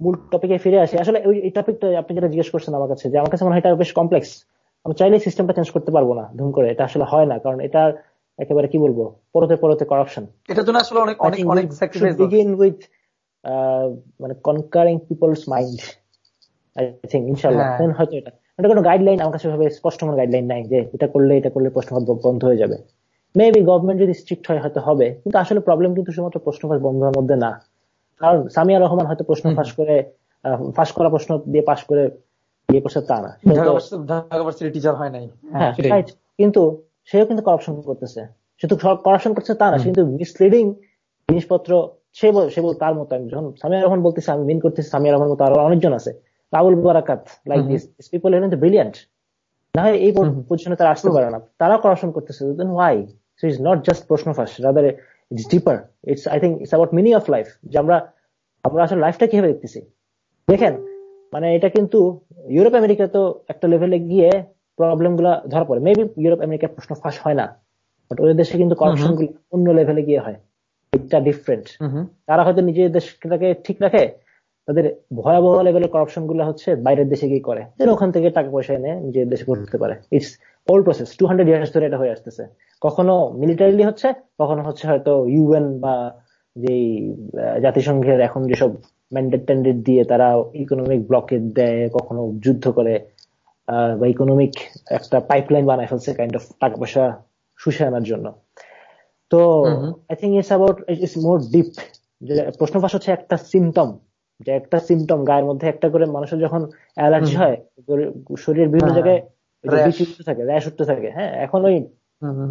মূল টপিকে ফিরে আসি। আসলে এই টপিকটা আপনি যেটা জিজ্ঞেস করছেন আমার কাছে যে আমার কাছে মনে হয় এটা বেশ কমপ্লেক্স আমরা চাইলে সিস্টেমটা চেঞ্জ করতে পারব না ধুম করে। এটা আসলে হয় না কারণ এটা একেবারে কি বলব পরতে পরতে করাপশন এটার জন্য আসলে অনেক অনেক অনেক বিগিন উইথ মানে conquering people's mind I think ইনশাআল্লাহ হয়তো এটা এটা কোনো গাইডলাইন আমার কাছে ভাবে স্পষ্ট কোনো গাইডলাইন নাই যে এটা করলে এটা করলে প্রশ্নপাত বন্ধ হয়ে যাবে। মেবি গভর্নমেন্ট যদি স্ট্রিক্ট হয় হয়তো হবে। কিন্তু আসলে প্রবলেম কিন্তু শুধুমাত্র প্রশ্নপাত বন্ধ হওয়ার মধ্যে না। কারণ সামিয়া রহমান হয়তো প্রশ্ন ফাঁস করে ফাঁস করা প্রশ্ন দিয়ে পাশ করে ইয়ে করছে তা না। টিচার হয় নাই। হ্যাঁ কিন্তু সেও কিন্তু করাপশন করতেছে। শুধু করাপশন করছে তা না কিন্তু মিসলিডিং জিনিসপত্র সে সে বল তার মতো আমি যখন সামিয়া রহমান বলতেছে আমি মিন করতেছি সামিয়া রহমান মতো আরও অনেকজন আছে। Rahul Barakat like this people are brilliant না হয় এই পজিশনে তারা আসতে পারে না। তারা করাপশন করতেছে। Then why so is not just প্রশ্ন ফাঁস। Rather it's deeper it's I think it's about meaning of life যে আমরা আমরা আসলে লাইফটা কীভাবে দেখতেছি? দেখেন মানে এটা কিন্তু ইউরোপ আমেরিকা তো একটা লেভেলে গিয়ে প্রবলেমগুলা ধরা পড়ে। মেবি ইউরোপ আমেরিকার প্রশ্ন ফাঁস হয় না বাট ওদের দেশে কিন্তু করাপশনগুলো অন্য লেভেলে গিয়ে হয়। এটা ডিফারেন্ট তারা হয়তো নিজের দেশটাকে ঠিক রাখে তাদের ভয়াবহ লেভেলের করাপশনগুলো হচ্ছে বাইরের দেশে গিয়ে করে। ওখান থেকে টাকা পয়সা এনে নিজের দেশে করতে পারে। It's old process two hundred years ধরে এটা হয়ে আসতেছে। কখনো মিলিটারিলি হচ্ছে কখনো হচ্ছে হয়তো ইউএন বা যে জাতিসংঘের এখন যেসব ম্যান্ডেট ট্যান্ডেট দিয়ে তারা ইকোনমিক ব্লকেট দেয় কখনো যুদ্ধ করে বা ইকোনমিক একটা পাইপলাইন বানায় ফেলছে কাইন্ড অফ টাকা পয়সা শুষে আনার জন্য। তো I think it's about it's more deep যে প্রশ্ন ফাঁস হচ্ছে একটা সিমটম যে একটা সিমটম গায়ের মধ্যে একটা করে মানুষের যখন অ্যালার্জি হয় শরীরের বিভিন্ন হ্যাঁ, জায়গায় থাকে র্যাশ উঠতে থাকে হ্যাঁ এখন ওই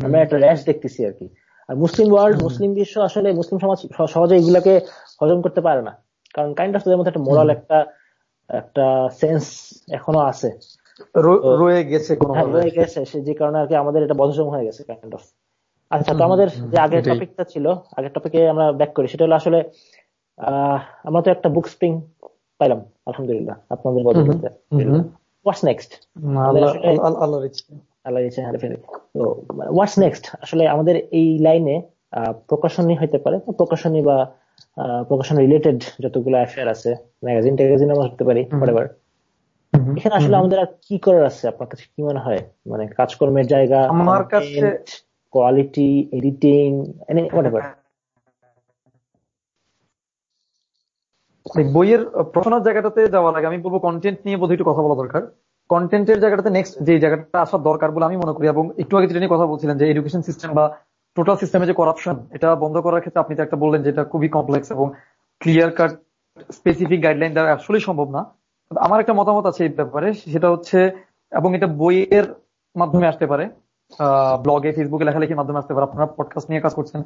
আমরা একটা র্যাশ দেখতেছি আর কি। আর মুসলিম ওয়ার্ল্ড মুসলিম বিশ্ব আসলে মুসলিম সমাজ সহজে এগুলাকে হজম করতে পারে না। কারণ কাইন্ড অফ তাদের মধ্যে একটা মোরাল একটা একটা সেন্স এখনও আছে। রয়ে গেছে হ্যাঁ, রয়ে গেছে। সে যে কারণে আর কি আমাদের এটা হয়ে গেছে কাইন্ড অফ আচ্ছা তো আমাদের যে আগের টপিকটা ছিল আগের টপিকে আমরা ব্যাক করি। সেটা হলো আসলে আমরা তো একটা বুক স্প্রিং পাইলাম আলহামদুলিল্লাহ আপনাদের হোয়াটস নেক্সট আল্লাহ তো হোয়াটস নেক্সট আসলে আমাদের এই লাইনে প্রকাশনী হইতে পারে। প্রকাশনী বা প্রকাশন রিলেটেড যতগুলো অ্যাফেয়ার আছে ম্যাগাজিন ট্যাগাজিন আমরা পারি হোয়াটএভার এখানে আসলে আমাদের আর কি করার আছে? আপনার কাছে কি মনে হয়? মানে কাজকর্মের জায়গা আমার কাছে কোয়ালিটি এডিটিং হোয়াটএভার বইয়ের প্রশ্নের জায়গাটাতে যাওয়ার আগে আমি বলব কন্টেন্ট নিয়ে বোধহয় একটু কথা বলা দরকার। কন্টেন্টের জায়গাটাতে নেক্সট যে জায়গাটা আসার দরকার বলে আমি মনে করি, এবং একটু আগে যেটা নিয়ে কথা বলছিলেন যে এডুকেশন সিস্টেম বা টোটাল সিস্টেমে যে করাপশন এটা বন্ধ করার ক্ষেত্রে আপনি তো একটা বললেন যে এটা খুবই কমপ্লেক্স এবং ক্লিয়ার কাট স্পেসিফিক গাইডলাইন দেওয়া আসলেই সম্ভব না। আমার একটা মতামত আছে এই ব্যাপারে, সেটা হচ্ছে, এবং এটা বইয়ের মাধ্যমে আসতে পারে। ব্লগে ফেসবুকে লেখালেখির মাধ্যমে আসতে পারে। আপনারা পডকাস্ট নিয়ে কাজ করছেন।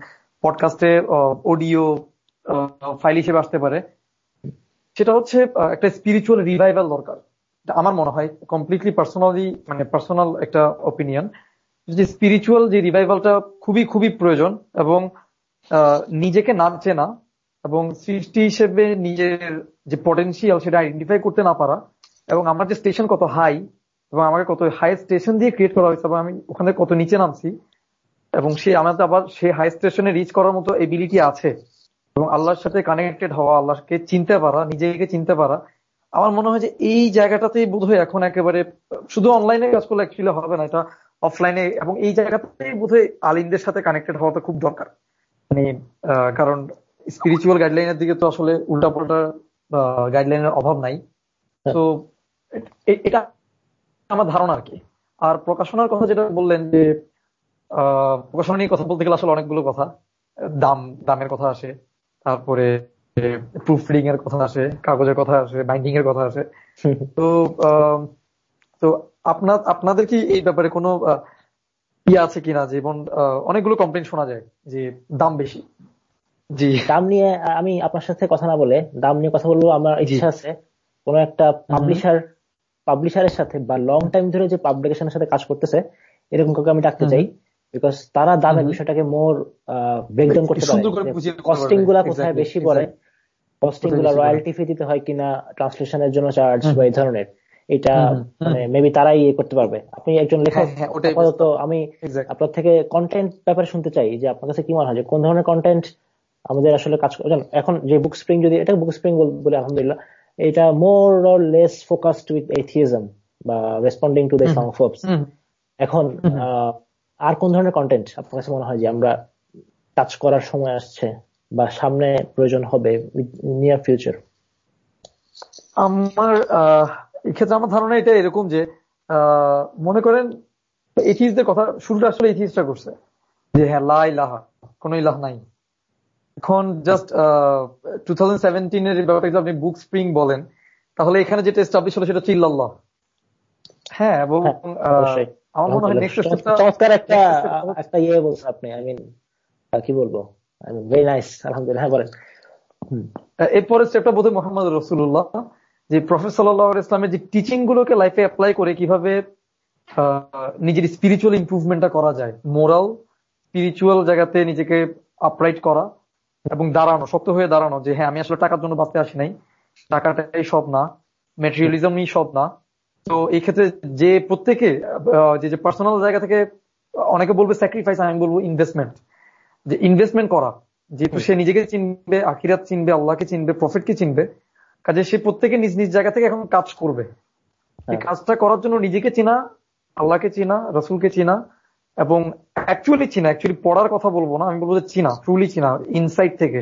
পডকাস্টে অডিও ফাইল হিসেবে আসতে পারে। সেটা হচ্ছে একটা স্পিরিচুয়াল রিভাইভাল দরকার। আমার মনে হয় কমপ্লিটলি পার্সোনালি মানে পার্সোনাল একটা অপিনিয়ন যে স্পিরিচুয়াল যে রিভাইভালটা খুবই খুবই প্রয়োজন এবং নিজেকে না চেনা এবং সৃষ্টি হিসেবে নিজের যে পটেন্সিয়াল সেটা আইডেন্টিফাই করতে না পারা এবং আমার যে স্টেশন কত হাই এবং আমাকে কত হাই স্টেশন দিয়ে ক্রিয়েট করা হয়েছে এবং আমি ওখানে কত নিচে নামছি এবং সে আমাদের আবার সেই হাই স্টেশনে রিচ করার মতো এবিলিটি আছে। এবং আল্লাহর সাথে কানেক্টেড হওয়া আল্লাহকে চিনতে পারা নিজেকে চিনতে পারা আমার মনে হয় যে এই জায়গাটাতেই বোধ এখন একেবারে শুধু অনলাইনে কাজ করলে অ্যাকচুয়ালি হবে না এটা অফলাইনে এবং এই জায়গাতেই বোধ আলিমদের সাথে কানেক্টেড হওয়াটা খুব দরকার। মানে কারণ স্পিরিচুয়াল গাইডলাইনের দিকে তো আসলে উল্টাপাল্টা গাইডলাইনের অভাব নাই। হ্যাঁ। তো এটা আমার ধারণা আর কি। আর প্রকাশনার কথা যেটা বললেন যে প্রকাশনা নিয়ে কথা বলতে গেলে আসলে অনেকগুলো কথা দাম দামের কথা আসে। তারপরে প্রুফ রিডিং এর কথা আসে কাগজের কথা আসে বাইন্ডিং এর কথা আসে। তো তো আপনার আপনাদের কি এই ব্যাপারে কোনো ইয়ে আছে কিনা? যেমন অনেকগুলো কমপ্লেন শোনা যায় যে দাম বেশি। জি। দাম নিয়ে আমি আপনার সাথে কথা না বলে দাম নিয়ে কথা বলব আমার ইচ্ছা আছে। কোন একটা পাবলিশার পাবলিশারের সাথে বা লং টাইম ধরে যে পাবলিকেশনের সাথে কাজ করতেছে এরকম কাউকে আমি ডাকতে চাই। বিকজ তারা দামের বিষয়টাকে মোর ব্রেকডাউন করতে পারে। কস্টিংগুলা কোথায় বেশি পড়ে? কস্টিংগুলা রয়্যালটি ফি দিতে হয় কিনা ট্রান্সলেশনের জন্য চার্জ বা এই ধরনের। এটা মানে মেবি তারাই ইয়ে করতে পারবে। আপনি একজন লেখক হ্যাঁ, হ্যাঁ, আপাতত আমি আপনার থেকে কন্টেন্ট ব্যাপারে শুনতে চাই যে আপনার কাছে কি মনে হয় যে কোন ধরনের কন্টেন্ট আমাদের আসলে কাজ এখন যে বুক স্প্রিং যদি এটা বুক স্প্রিং বলে আলহামদুলিল্লাহ এটা more or less focused with atheism বা রেসপন্ডিং টু দ্য সং ফোপস এখন আর কোন ধরনের কন্টেন্ট আপনার কাছে মনে হয় যে আমরা টাচ করার সময় আসছে বা সামনে প্রয়োজন হবে নিয়ার ফিউচার আমার এক্ষেত্রে আমার ধারণা এটা এরকম যে মনে করেন এথিসদের কথা শুরুটা আসলে এথিসটা করছে। যে হ্যাঁ লা ইলাহা কোন ইলাহ নাই। এখন জাস্ট টু থাউজেন্ড সেভেন্টিনের আপনি বুক স্প্রিং বলেন তাহলে এখানে যেটা এস্টাবলিশ হলো সেটা হচ্ছে ইল্লাল্লাহ। হ্যাঁ এবং হ্যাঁ, আহ। আমার মনে হয় চমৎকার একটা একটা ইয়ে বলছেন আপনি আই মিন কি বলব? আই মিন ভেরি নাইস আলহামদুলিল্লাহ বলেন। এরপরে স্টেপটা বোধহয় মোহাম্মদ রসুল্লাহ যে প্রফেসর সাল্লাহ ইসলামের যে টিচিং গুলোকে লাইফে অ্যাপ্লাই করে কীভাবে নিজের স্পিরিচুয়াল ইমপ্রুভমেন্টটা করা যায় মোরাল স্পিরিচুয়াল জায়গাতে নিজেকে আপরাইট করা এবং দাঁড়ানো শক্ত হয়ে দাঁড়ানো যে হ্যাঁ আমি আসলে টাকার জন্য বাঁচতে আসি নাই টাকাটাই সব না ম্যাটেরিয়ালিজমই সব না তো এই ক্ষেত্রে যে প্রত্যেকে যে যে পার্সোনাল জায়গা থেকে অনেকে বলবে স্যাক্রিফাইস আমি বলব ইনভেস্টমেন্ট যে ইনভেস্টমেন্ট করা যেহেতু সে নিজেকে চিনবে আখিরাত চিনবে আল্লাহকে চিনবে প্রফিটকে চিনবে কাজে সে প্রত্যেকে নিজ নিজ জায়গা থেকে এখন কাজ করবে। এই হ্যাঁ। কাজটা করার জন্য নিজেকে চিনা আল্লাহকে চিনা রসুলকে চিনা এবং অ্যাকচুয়ালি চিনা অ্যাকচুয়ালি পড়ার কথা বলব না আমি বলব যে চিনা ট্রুলি চিনা ইনসাইট থেকে।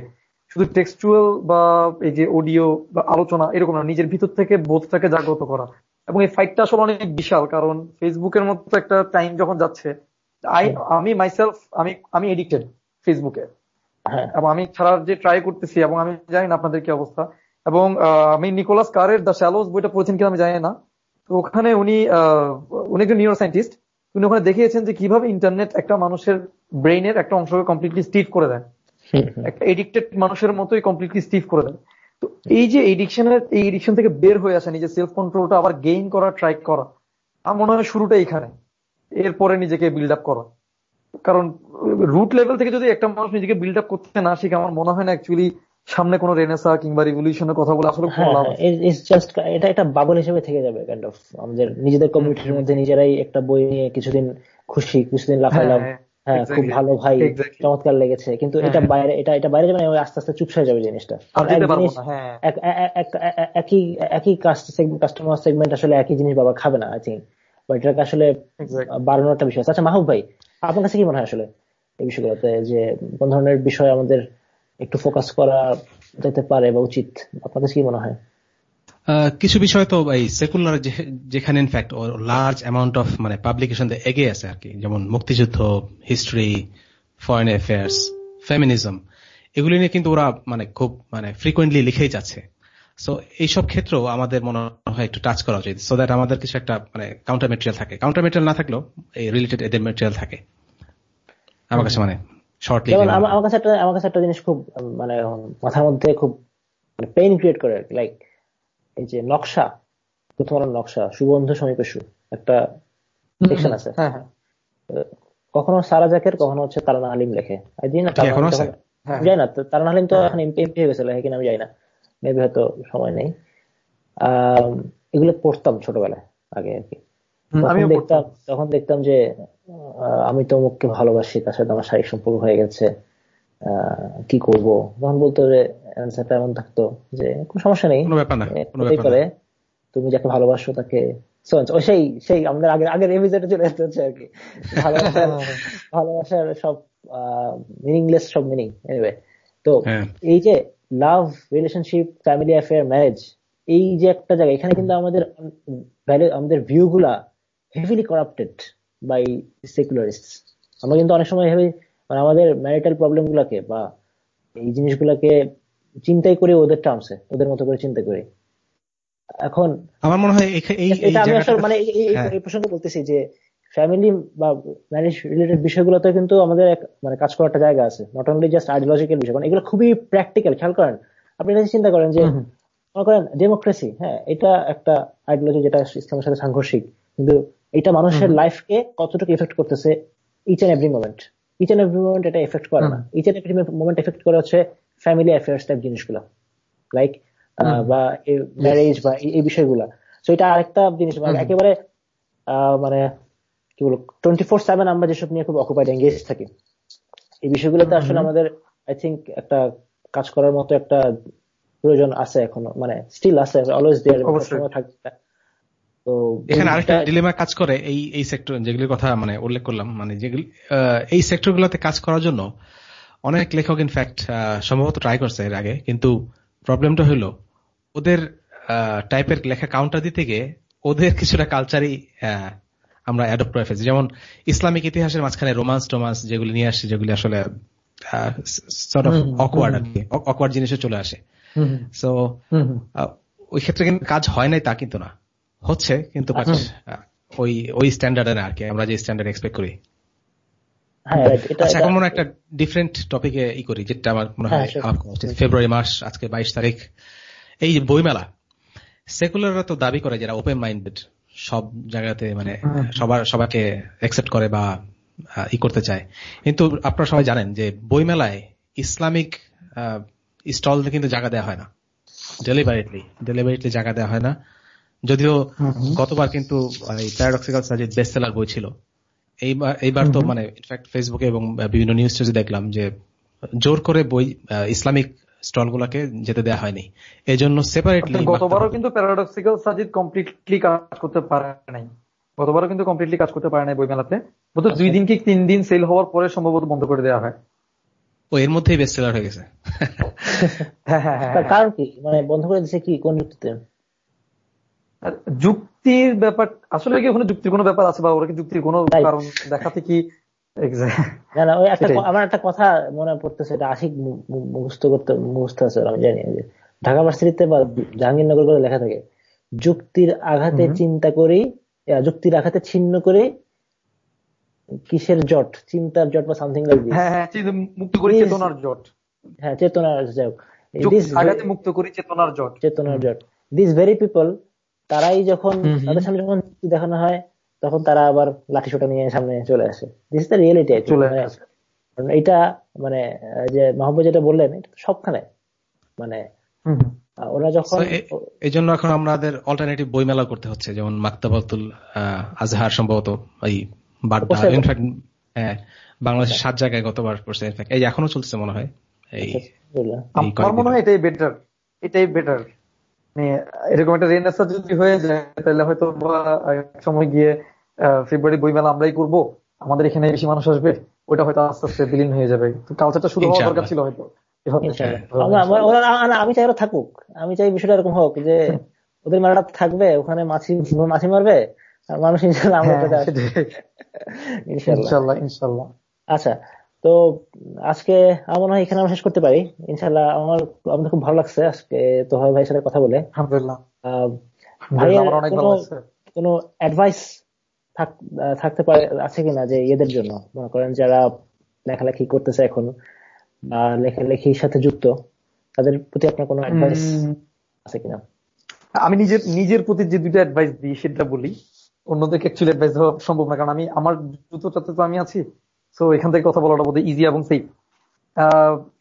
শুধু টেক্সচুয়াল বা এই যে অডিও বা আলোচনা এরকম না নিজের ভিতর থেকে বোধটাকে জাগ্রত করা। এবং এই ফাইটটা আসলে অনেক বিশাল কারণ ফেসবুকের মতো একটা টাইম যখন যাচ্ছে আই আমি মাইসেলফ আমি আমি এডিক্টেড ফেসবুকে হ্যাঁ। এবং আমি ছাড়ার যে ট্রাই করতেছি এবং আমি জানি না আপনাদের কি অবস্থা। এবং আমি নিকোলাস কারের দ্য শ্যালোস বইটা পড়েছেন কিনা আমি জানি না। তো ওখানে উনি আহ, উনি একজন নিউরো সায়েন্টিস্ট উনি ওখানে দেখিয়েছেন যে কীভাবে ইন্টারনেট একটা মানুষের ব্রেইনের একটা অংশকে কমপ্লিটলি স্টিফ করে দেয়। একটা এডিক্টেড মানুষের মতোই কমপ্লিটলি স্টিফ করে দেয়। তো এই যে এডিকশনের এই এডিকশন থেকে বের হয়ে আসা নিজের সেলফ কন্ট্রোলটা আবার গেইন করা ট্রাই করা আমার মনে হয় শুরুটা এখানে এরপরে নিজেকে বিল্ড আপ করা। কারণ রুট লেভেল থেকে যদি একটা মানুষ নিজেকে বিল্ড আপ করতে না শিখে আমার মনে হয় না অ্যাকচুয়ালি সামনে কোনো রেনেসা কিংবা রিভলিউশনের কথা বলে আসলে কোনো হ্যাঁ লাভ হ্যাঁ, এটা একটা বাবল হিসেবে থেকে যাবে কাইন্ড অফ আমাদের নিজেদের কমিউনিটির মধ্যে নিজেরাই একটা বই নিয়ে কিছুদিন খুশি কিছুদিন লাফাইলাম। হ্যাঁ, হ্যাঁ খুব ভালো ভাই চমৎকার লেগেছে। কিন্তু এটা হ্যাঁ। বাইরে এটা এটা বাইরে যাবে না আস্তে আস্তে যাবে জিনিসটা। না হ্যাঁ। এ- এ- একই একই কাস্টমার সেগমেন্ট আসলে একই জিনিস বাবা খাবে না আই থিঙ্ক বাট এটাকে আসলে বাড়ানোর একটা বিষয় আছে। আচ্ছা মাহবুব ভাই আপনার কাছে কি মনে হয় আসলে এই বিষয়গুলোতে যে কোন ধরনের বিষয় আমাদের একটু ফোকাস করা যেতে পারে বা উচিত? আপনার কাছে কি মনে হয়? কিছু বিষয় তো এই সেকুলার যেখানে in fact large amount of মানে পাবলিকেশন এগিয়ে আছে আর কি। যেমন মুক্তিযুদ্ধ হিস্ট্রি ফরেন অ্যাফেয়ার্স ফেমিনিজম এগুলি নিয়ে কিন্তু ওরা মানে খুব মানে ফ্রিকোয়েন্টলি লিখেই যাচ্ছে। সো এইসব ক্ষেত্রেও আমাদের মনে হয় একটু টাচ করা উচিত। সো দ্যাট আমাদের কিছু একটা মানে কাউন্টার মেটেরিয়াল থাকে। কাউন্টার মেটেরিয়াল না থাকলেও এই রিলেটেড এদের মেটেরিয়াল থাকে। আমার কাছে মানে শর্টলি আমার কাছে একটা আমার কাছে একটা জিনিস খুব মানে মাথার মধ্যে খুব পেইন ক্রিয়েট করে লাইক এই যে নকশা প্রথম আলোর নকশা সুবন্ধ সমীপেশু একটা সেকশন আছে। হ্যাঁ হ্যাঁ। কখনো সারা জাকের কখনো হচ্ছে তারানা হালিম লেখে। জানি না আছে? হ্যাঁ। আমি জানি না তো তারানা হালিম তো এখন এমপি হয়ে গেছে লেখে কিনা আমি জানি না। মেবি হয়তো সময় নেই। আহ এগুলো পড়তাম ছোটবেলায় আগে আর কি। দেখতাম তখন দেখতাম যে আহ, আমি তো মুখকে ভালোবাসি তার সাথে আমার শারীরিক সম্পর্ক হয়ে গেছে। কি করব? তখন বলতো যে অ্যান্সারটা এমন থাকতো যে কোনো সমস্যা নেই। কোনো ব্যাপার না, এ, কোনো হতেই পারে তুমি যাকে ভালোবাসো তাকে সেই সেই আমাদের আগের আগের এপিসোডে চলে আসতে হচ্ছে আর কি। (laughs) ভালোবাসার ভালোবাসার সব মিনিংলেস সব মিনিং এনিওয়ে তো হ্যাঁ। এই যে love relationship family affair marriage এই যে একটা জায়গা এখানে কিন্তু আমাদের আমাদের ভিউ গুলা হেভিলি করাপ্টেড বাই সেকুলারিস্ট আমরা কিন্তু অনেক সময় মানে আমাদের ম্যারিটাল প্রবলেম গুলাকে বা এই জিনিসগুলাকে চিন্তাই করে ওদের টার্মসে ওদের মতো করে চিন্তা করি। এখন আমার মনে হয় এটা আমি আসলে মানে এই- প্রসঙ্গে বলতেছি যে ফ্যামিলি বা ম্যারেজ রিলেটেড বিষয়গুলোতে কিন্তু আমাদের এক মানে কাজ করার একটা জায়গা আছে। নট অনলি জাস্ট আইডিওলজিক্যাল বিষয় কারণ এগুলো খুবই প্র্যাকটিক্যাল খেয়াল করেন। আপনি এটা চিন্তা করেন যে মনে করেন ডেমোক্রেসি হ্যাঁ এটা একটা আইডিওলজি যেটা ইসলামের সাথে সাংঘর্ষিক। কিন্তু এটা মানুষের লাইফকে কতটুকু এফেক্ট করতেছে each and every moment each and every moment এটা এফেক্ট করে না। Each and every moment effect করে হচ্ছে ফ্যামিলি অ্যাফেয়ার্স টাইপ জিনিসগুলো। লাইক বা ম্যারেজ বা এই- বিষয়গুলা। তো এটা আরেকটা জিনিস মানে একেবারে মানে কি বলব টোয়েন্টি ফোর সেভেন আমরা যেসব নিয়ে খুব অকুপাইড এঙ্গেজ থাকি এই বিষয়গুলোতে আসলে আমাদের আই থিঙ্ক একটা কাজ করার মতো একটা প্রয়োজন আছে এখনও মানে স্টিল আছে অলওয়েজ দেয়ার। থাকবে। তো এখানে আরেকটা ডিলেমা কাজ করে এই এই সেক্টর যেগুলির কথা মানে উল্লেখ করলাম মানে যেগুলি এই সেক্টর গুলোতে কাজ করার জন্য অনেক লেখক ইনফ্যাক্ট সম্ভবত ট্রাই করছে এর আগে কিন্তু প্রবলেমটা হলো ওদের টাইপের লেখা কাউন্টার দিতে গিয়ে ওদের কিছুটা কালচারই আমরা অ্যাডপ্ট করে ফেলছি। যেমন ইসলামিক ইতিহাসের মাঝখানে রোমান্স টোমান্স যেগুলি নিয়ে আসছে যেগুলি আসলে সর্ট অফ অকওয়ার্ড আর কি অকওয়ার্ড জিনিসে চলে আসে। So hmm. ওই ক্ষেত্রে কিন্তু কাজ হয় নাই তা কিন্তু না। হচ্ছে কিন্তু ওই ওই স্ট্যান্ডার্ডে না আর কি আমরা যে স্ট্যান্ডার্ড এক্সপেক্ট করি। হ্যাঁ আচ্ছা এখন মনে একটা ডিফারেন্ট টপিকে ই করি যেটা আমার মনে হয় হ্যাঁ। ফেব্রুয়ারি মাস আজকে বাইশ তারিখ। এই যে বইমেলা সেকুলাররা তো দাবি করে যারা ওপেন মাইন্ডেড সব জায়গাতে মানে সবার সবাইকে অ্যাকসেপ্ট করে বা ই করতে চায়। কিন্তু আপনারা সবাই জানেন যে বইমেলায় ইসলামিক স্টল কিন্তু জায়গা দেওয়া হয় না। ডেলিভারিটলি ডেলিভারিটলি জায়গা দেওয়া হয় না। যদিও গতবার কিন্তু এই প্যারাডক্সিক্যাল সাজিদ বেস্ট সেলার বই ছিল। এইবার এইবার তো মানে ইনফ্যাক্ট ফেসবুকে এবং বিভিন্ন নিউজ টিউজে দেখলাম যে জোর করে বই ইসলামিক স্টল গুলাকে যেতে দেওয়া হয়নি। এই জন্য সেপারেটলি গতবারও কিন্তু প্যারাডক্সিক্যাল সাজিদ কমপ্লিটলি কাজ করতে পারে নাই। গতবারও কিন্তু কমপ্লিটলি কাজ করতে পারে নাই বইমেলাতে। বোধ দুই দিন কি তিন দিন সেল হওয়ার পরে সম্ভবত বন্ধ করে দেওয়া হয়। ও এর মধ্যেই বেস্ট সেলার হয়ে গেছে। হ্যাঁ হ্যাঁ হ্যাঁ। কারণ কি? মানে বন্ধ করে দিচ্ছে কি? কোন যুক্তিতে আর যুক্তির ব্যাপার আসলে কি ওখানে যুক্তির কোনো ব্যাপার আছে বা ওরা কি যুক্তির কোনো কারণ দেখাতে কি না না ওই একটা আমার একটা কথা মনে পড়তেছে এটা আশিক মুখস্থ করতে মুখস্থ আছে আমি জানি যে ঢাকা ভার্সিটিতে বা জাহাঙ্গীরনগর করে লেখা থাকে যুক্তির আঘাতে চিন্তা করি যুক্তির আঘাতে ছিন্ন করে কিসের জট? চিন্তার জট বা সামথিং লাইক হ্যাঁ হ্যাঁ মুক্ত করি চেতনার জট। হ্যাঁ চেতনা যাই হোক। আঘাতে মুক্ত করি চেতনার জট। চেতনার জট। দিস ভেরি পিপল তারাই যখন। তাদের সামনে যখন দেখানো হয় তখন তারা আবার লাঠি সোটা নিয়ে সামনে চলে আসে দিস ইজ দ্য রিয়েলিটি চলে আসে। এটা মানে যে মাহবুব যেটা বললেন এটা সবখানে মানে ওরা যখন এই জন্য এখন আমাদের অল্টারনেটিভ বইমেলা করতে হচ্ছে যেমন মাকতাবাতুল আহ, আজহার সম্ভবত এই বাড্ডা ইনফ্যাক্ট হ্যাঁ বাংলাদেশের সাত জায়গায় গতবার করছে ইনফ্যাক্ট এই এখনও চলছে মনে হয় এই বুঝলাম। আমার মনে হয় এটাই বেটার এটাই বেটার মানে এরকম একটা রেনেসার যদি হয়ে যায় তাহলে হয়তো এক সময় গিয়ে ফেব্রুয়ারি বইমেলা আমরাই করব। আমাদের এখানে বেশি মানুষ আসবে ওটা হয়তো আস্তে আস্তে বিলীন হয়ে যাবে। কালচারটা শুরু হওয়া দরকার ছিল হয়তো। আ- আমি চাই ওরা থাকুক। আমি চাই বিষয়টা এরকম হোক যে ওদের মেলাটা থাকবে ওখানে মাছি মাছি মারবে আর মানুষ ইনশাল্লাহ আমার হ্যাঁ, ইনশাল্লাহ ইনশাল্লাহ আচ্ছা তো আজকে আমার মনে হয় এখানে আমরা শেষ করতে পারি। ইনশাল্লাহ আমার আমাদের খুব ভালো লাগছে আজকে তোহার ভাইয়ের সাথে কথা বলে। আলহামদুলিল্লাহ। কোনো অ্যাডভাইস থাকতে পারে আছে কিনা যে এদের জন্য? মনে করেন যারা লেখালেখি করতেছে এখন বা লেখালেখির সাথে যুক্ত তাদের প্রতি আপনার কোনো অ্যাডভাইস আছে কিনা? আমি নিজের নিজের প্রতি যে দুটো অ্যাডভাইস দিই সেটা বলি। অন্যদেরকে অ্যাকচুয়ালি অ্যাডভাইস দেওয়া সম্ভব না কারণ আমি আমার জুতোটাতে তো আমি আছি। তো এখান থেকে কথা বলাটা বোধহয় ইজি এবং সেফ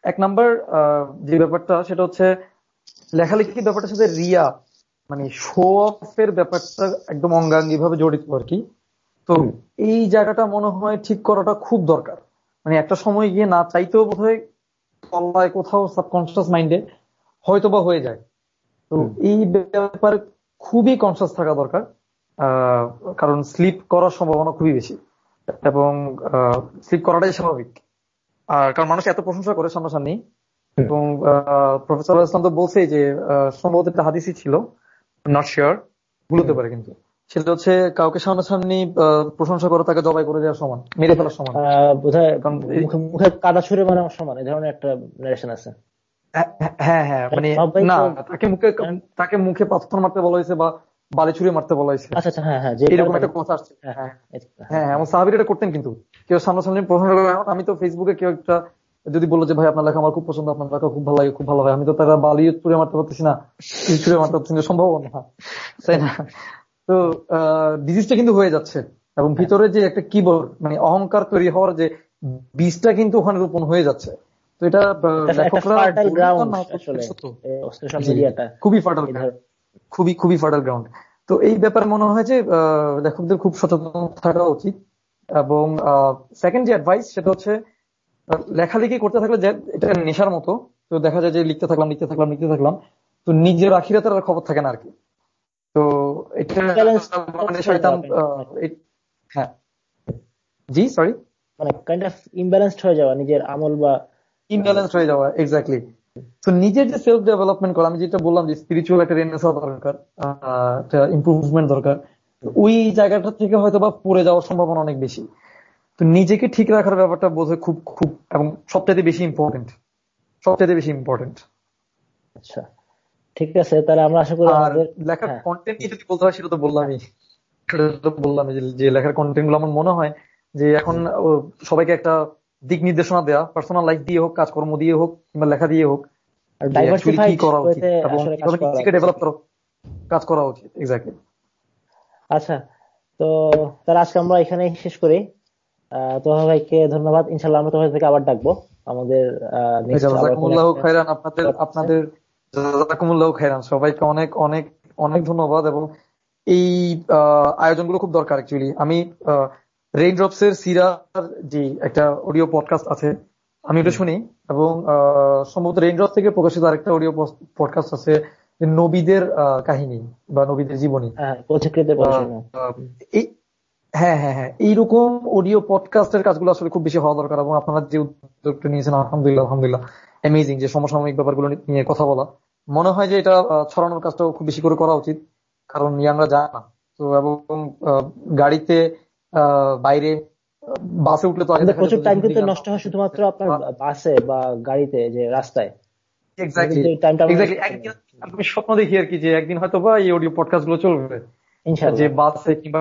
এক নাম্বার যে ব্যাপারটা সেটা হচ্ছে লেখালেখি ব্যাপারটার সাথে রিয়া মানে শো অফ এর ব্যাপারটা একদম অঙ্গাঙ্গি ভাবে জড়িত আর কি। তো এই জায়গাটা মনে হয় ঠিক করাটা খুব দরকার। মানে একটা সময় গিয়ে না চাইতেও বোধহয় তলায় কোথাও সাবকনসিয়াস মাইন্ডে হয়তো বা হয়ে যায়। তো এই ব্যাপারে খুবই কনসিয়াস থাকা দরকার। আহ, কারণ স্লিপ করার সম্ভাবনা খুবই বেশি। এবং স্লিপ করাটাই স্বাভাবিক। আর কারণ মানুষ এত প্রশংসা করে সামনাসামনি এবং প্রফেসর ইসলাম তো বলছেই যে সম্ভবত একটা হাদিসই ছিল। নট শিওর ভুল হতে পারে কিন্তু। সেটা হচ্ছে কাউকে সামনাসামনি আহ, প্রশংসা করে তাকে জবাই করে দেওয়ার সমান মেরে ফেলার সমান। বোধহয় মুখে কাদা ছুড়ে সমান এই ধরনের একটা নারেশন আছে। হ্যাঁ, হ্যাঁ হ্যাঁ মানে না তাকে মুখে তাকে মুখে পাথর মারতে বলা হয়েছে বা বালি ছুড়ে মারতে বলা হয়েছে। আচ্ছা আচ্ছা হ্যাঁ হ্যাঁ এরকম একটা কথা আসছে। হ্যাঁ, হ্যাঁ হ্যাঁ, এমন সাহাবির এটা করতেন কিন্তু। কেউ সামনাসামনি প্রশংসা করে আমি তো ফেসবুকে কেউ একটা যদি বলল যে ভাই আপনার লেখা আমার খুব পছন্দ আপনার লেখা খুব ভালো লাগে খুব ভালো হয় আমি তো তারা বালি ছুড়ে মারতে পারতেছি না ছুড়ে মারতে পারতেছি না সম্ভব না। তাই না? তো ডিজিজটা কিন্তু হয়ে যাচ্ছে। এবং ভিতরে যে একটা কিবোর্ড মানে অহংকার তৈরি হওয়ার যে বীজটা কিন্তু ওখানে রোপণ হয়ে যাচ্ছে। তো এটা লেখকরা খুবই ফার্টাল খুবই খুবই ফার্টাল গ্রাউন্ড তো এই ব্যাপারে মনে হয় যে লেখকদের খুব সচেতন থাকা উচিত। এবং সেকেন্ড যে অ্যাডভাইস সেটা হচ্ছে লেখালেখি করতে থাকলে যে এটা নেশার মতো। তো দেখা যায় যে লিখতে থাকলাম লিখতে থাকলাম লিখতে থাকলাম তো নিজের আখিরাতের আর খবর থাকে না আর কি। তো এটা মানে শয়তান হ্যাঁ। জি সরি মানে কাইন্ড অফ ইমব্যালেন্সড হয়ে যাওয়া নিজের আমল বা ইমব্যালেন্স হয়ে যাওয়া এক্স্যাক্টলি তো নিজের যে সেলফ ডেভেলপমেন্ট করা আমি যেটা বললাম যে স্পিরিচুয়াল একটা রেনেসা দরকার ইমপ্রুভমেন্ট দরকার ওই জায়গাটা থেকে হয়তো বা পড়ে যাওয়ার সম্ভাবনা অনেক বেশি। তো নিজেকে ঠিক রাখার ব্যাপারটা খুব খুব এবং সবচাইতে বেশি ইম্পর্টেন্ট সবচাইতে বেশি ইম্পর্টেন্ট আচ্ছা ঠিক আছে তাহলে আমরা আশা করি আর আমাদের লেখার হ্যাঁ। কন্টেন্ট নিয়ে যদি বলতে হয় সেটা তো বললামই। সেটা তো বললাম যে লেখার কন্টেন্টগুলো আমার মনে হয় যে এখন সবাইকে একটা দিক নির্দেশনা দেওয়া পার্সোনাল লাইফ দিয়ে হোক কাজকর্ম দিয়ে হোক কিংবা লেখা দিয়ে হোক কি করা উচিত এবং কাজ করা উচিত। ডেভেলপ করা কাজ করা উচিত এক্স্যাক্টলি আচ্ছা তো তাহলে আজকে আমরা এখানেই শেষ করি। তোহা ভাইকে ধন্যবাদ। ইনশাল্লাহ আমরা তোহা ভাইকে আবার ডাকবো। আমাদের জাজাকুমুল্লাহ খাইরান আপনাদের আপনাদের জাজাকুমুল্লাহ খাইরান সবাইকে অনেক অনেক অনেক ধন্যবাদ এবং এই আয়োজনগুলো খুব দরকার অ্যাকচুয়ালি আমি রেইন ড্রপস এর সিরার যে একটা অডিও পডকাস্ট আছে। আমি এটা শুনি এবং সম্ভবত রেইন ড্রপ থেকে প্রকাশিত আরেকটা অডিও পডকাস্ট আছে নবীদের কাহিনী বা নবীদের জীবনী। হ্যাঁ হ্যাঁ হ্যাঁ হ্যাঁ এইরকম অডিও পডকাস্টের কাজগুলো আসলে খুব বেশি হওয়া দরকার এবং আপনারা যে উদ্যোগটা নিয়েছেন আলহামদুলিল্লাহ আলহামদুলিল্লাহ অ্যামেজিং যে সমসাময়িক ব্যাপারগুলো নিয়ে কথা বলা। মনে হয় যে এটা ছড়ানোর কাজটাও খুব বেশি করে করা উচিত কারণ ইয়াংরা জানে না। তো এবং গাড়িতে বাইরে বাসে উঠলে তো প্রচুর টাইম কিন্তু নষ্ট হয় শুধুমাত্র আপনার বাসে বা গাড়িতে যে রাস্তায়। আমি স্বপ্ন দেখি আর কি যে একদিন হয়তো বা এই অডিও পডকাস্টগুলো চলবে। যে বাসে কিংবা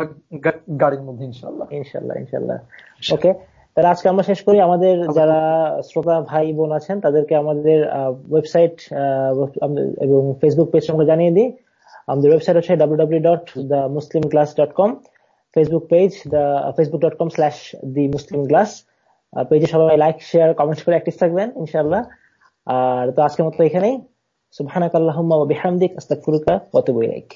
গাড়ির মধ্যে ইনশাল্লাহ ইনশাল্লাহ ইনশাল্লাহ ওকে তাহলে আজকে আমরা শেষ করি। আমাদের যারা শ্রোতা ভাই বোন আছেন তাদেরকে আমাদের ওয়েবসাইট এবং ফেসবুক পেজ আমরা জানিয়ে দিই। আমাদের ওয়েবসাইট হচ্ছে W W dot the Muslim class dot com Facebook page Facebook dot com slash the Muslim class পেজে সবাই লাইক শেয়ার কমেন্ট করে অ্যাক্টিভ থাকবেন ইনশাল্লাহ আর তো আজকের মতো এখানেই। সুবহানাকাল্লাহুম্মা ওয়া বিহামদিক, আস্তাগফিরুকা ওয়া আতুবু ইলাইক।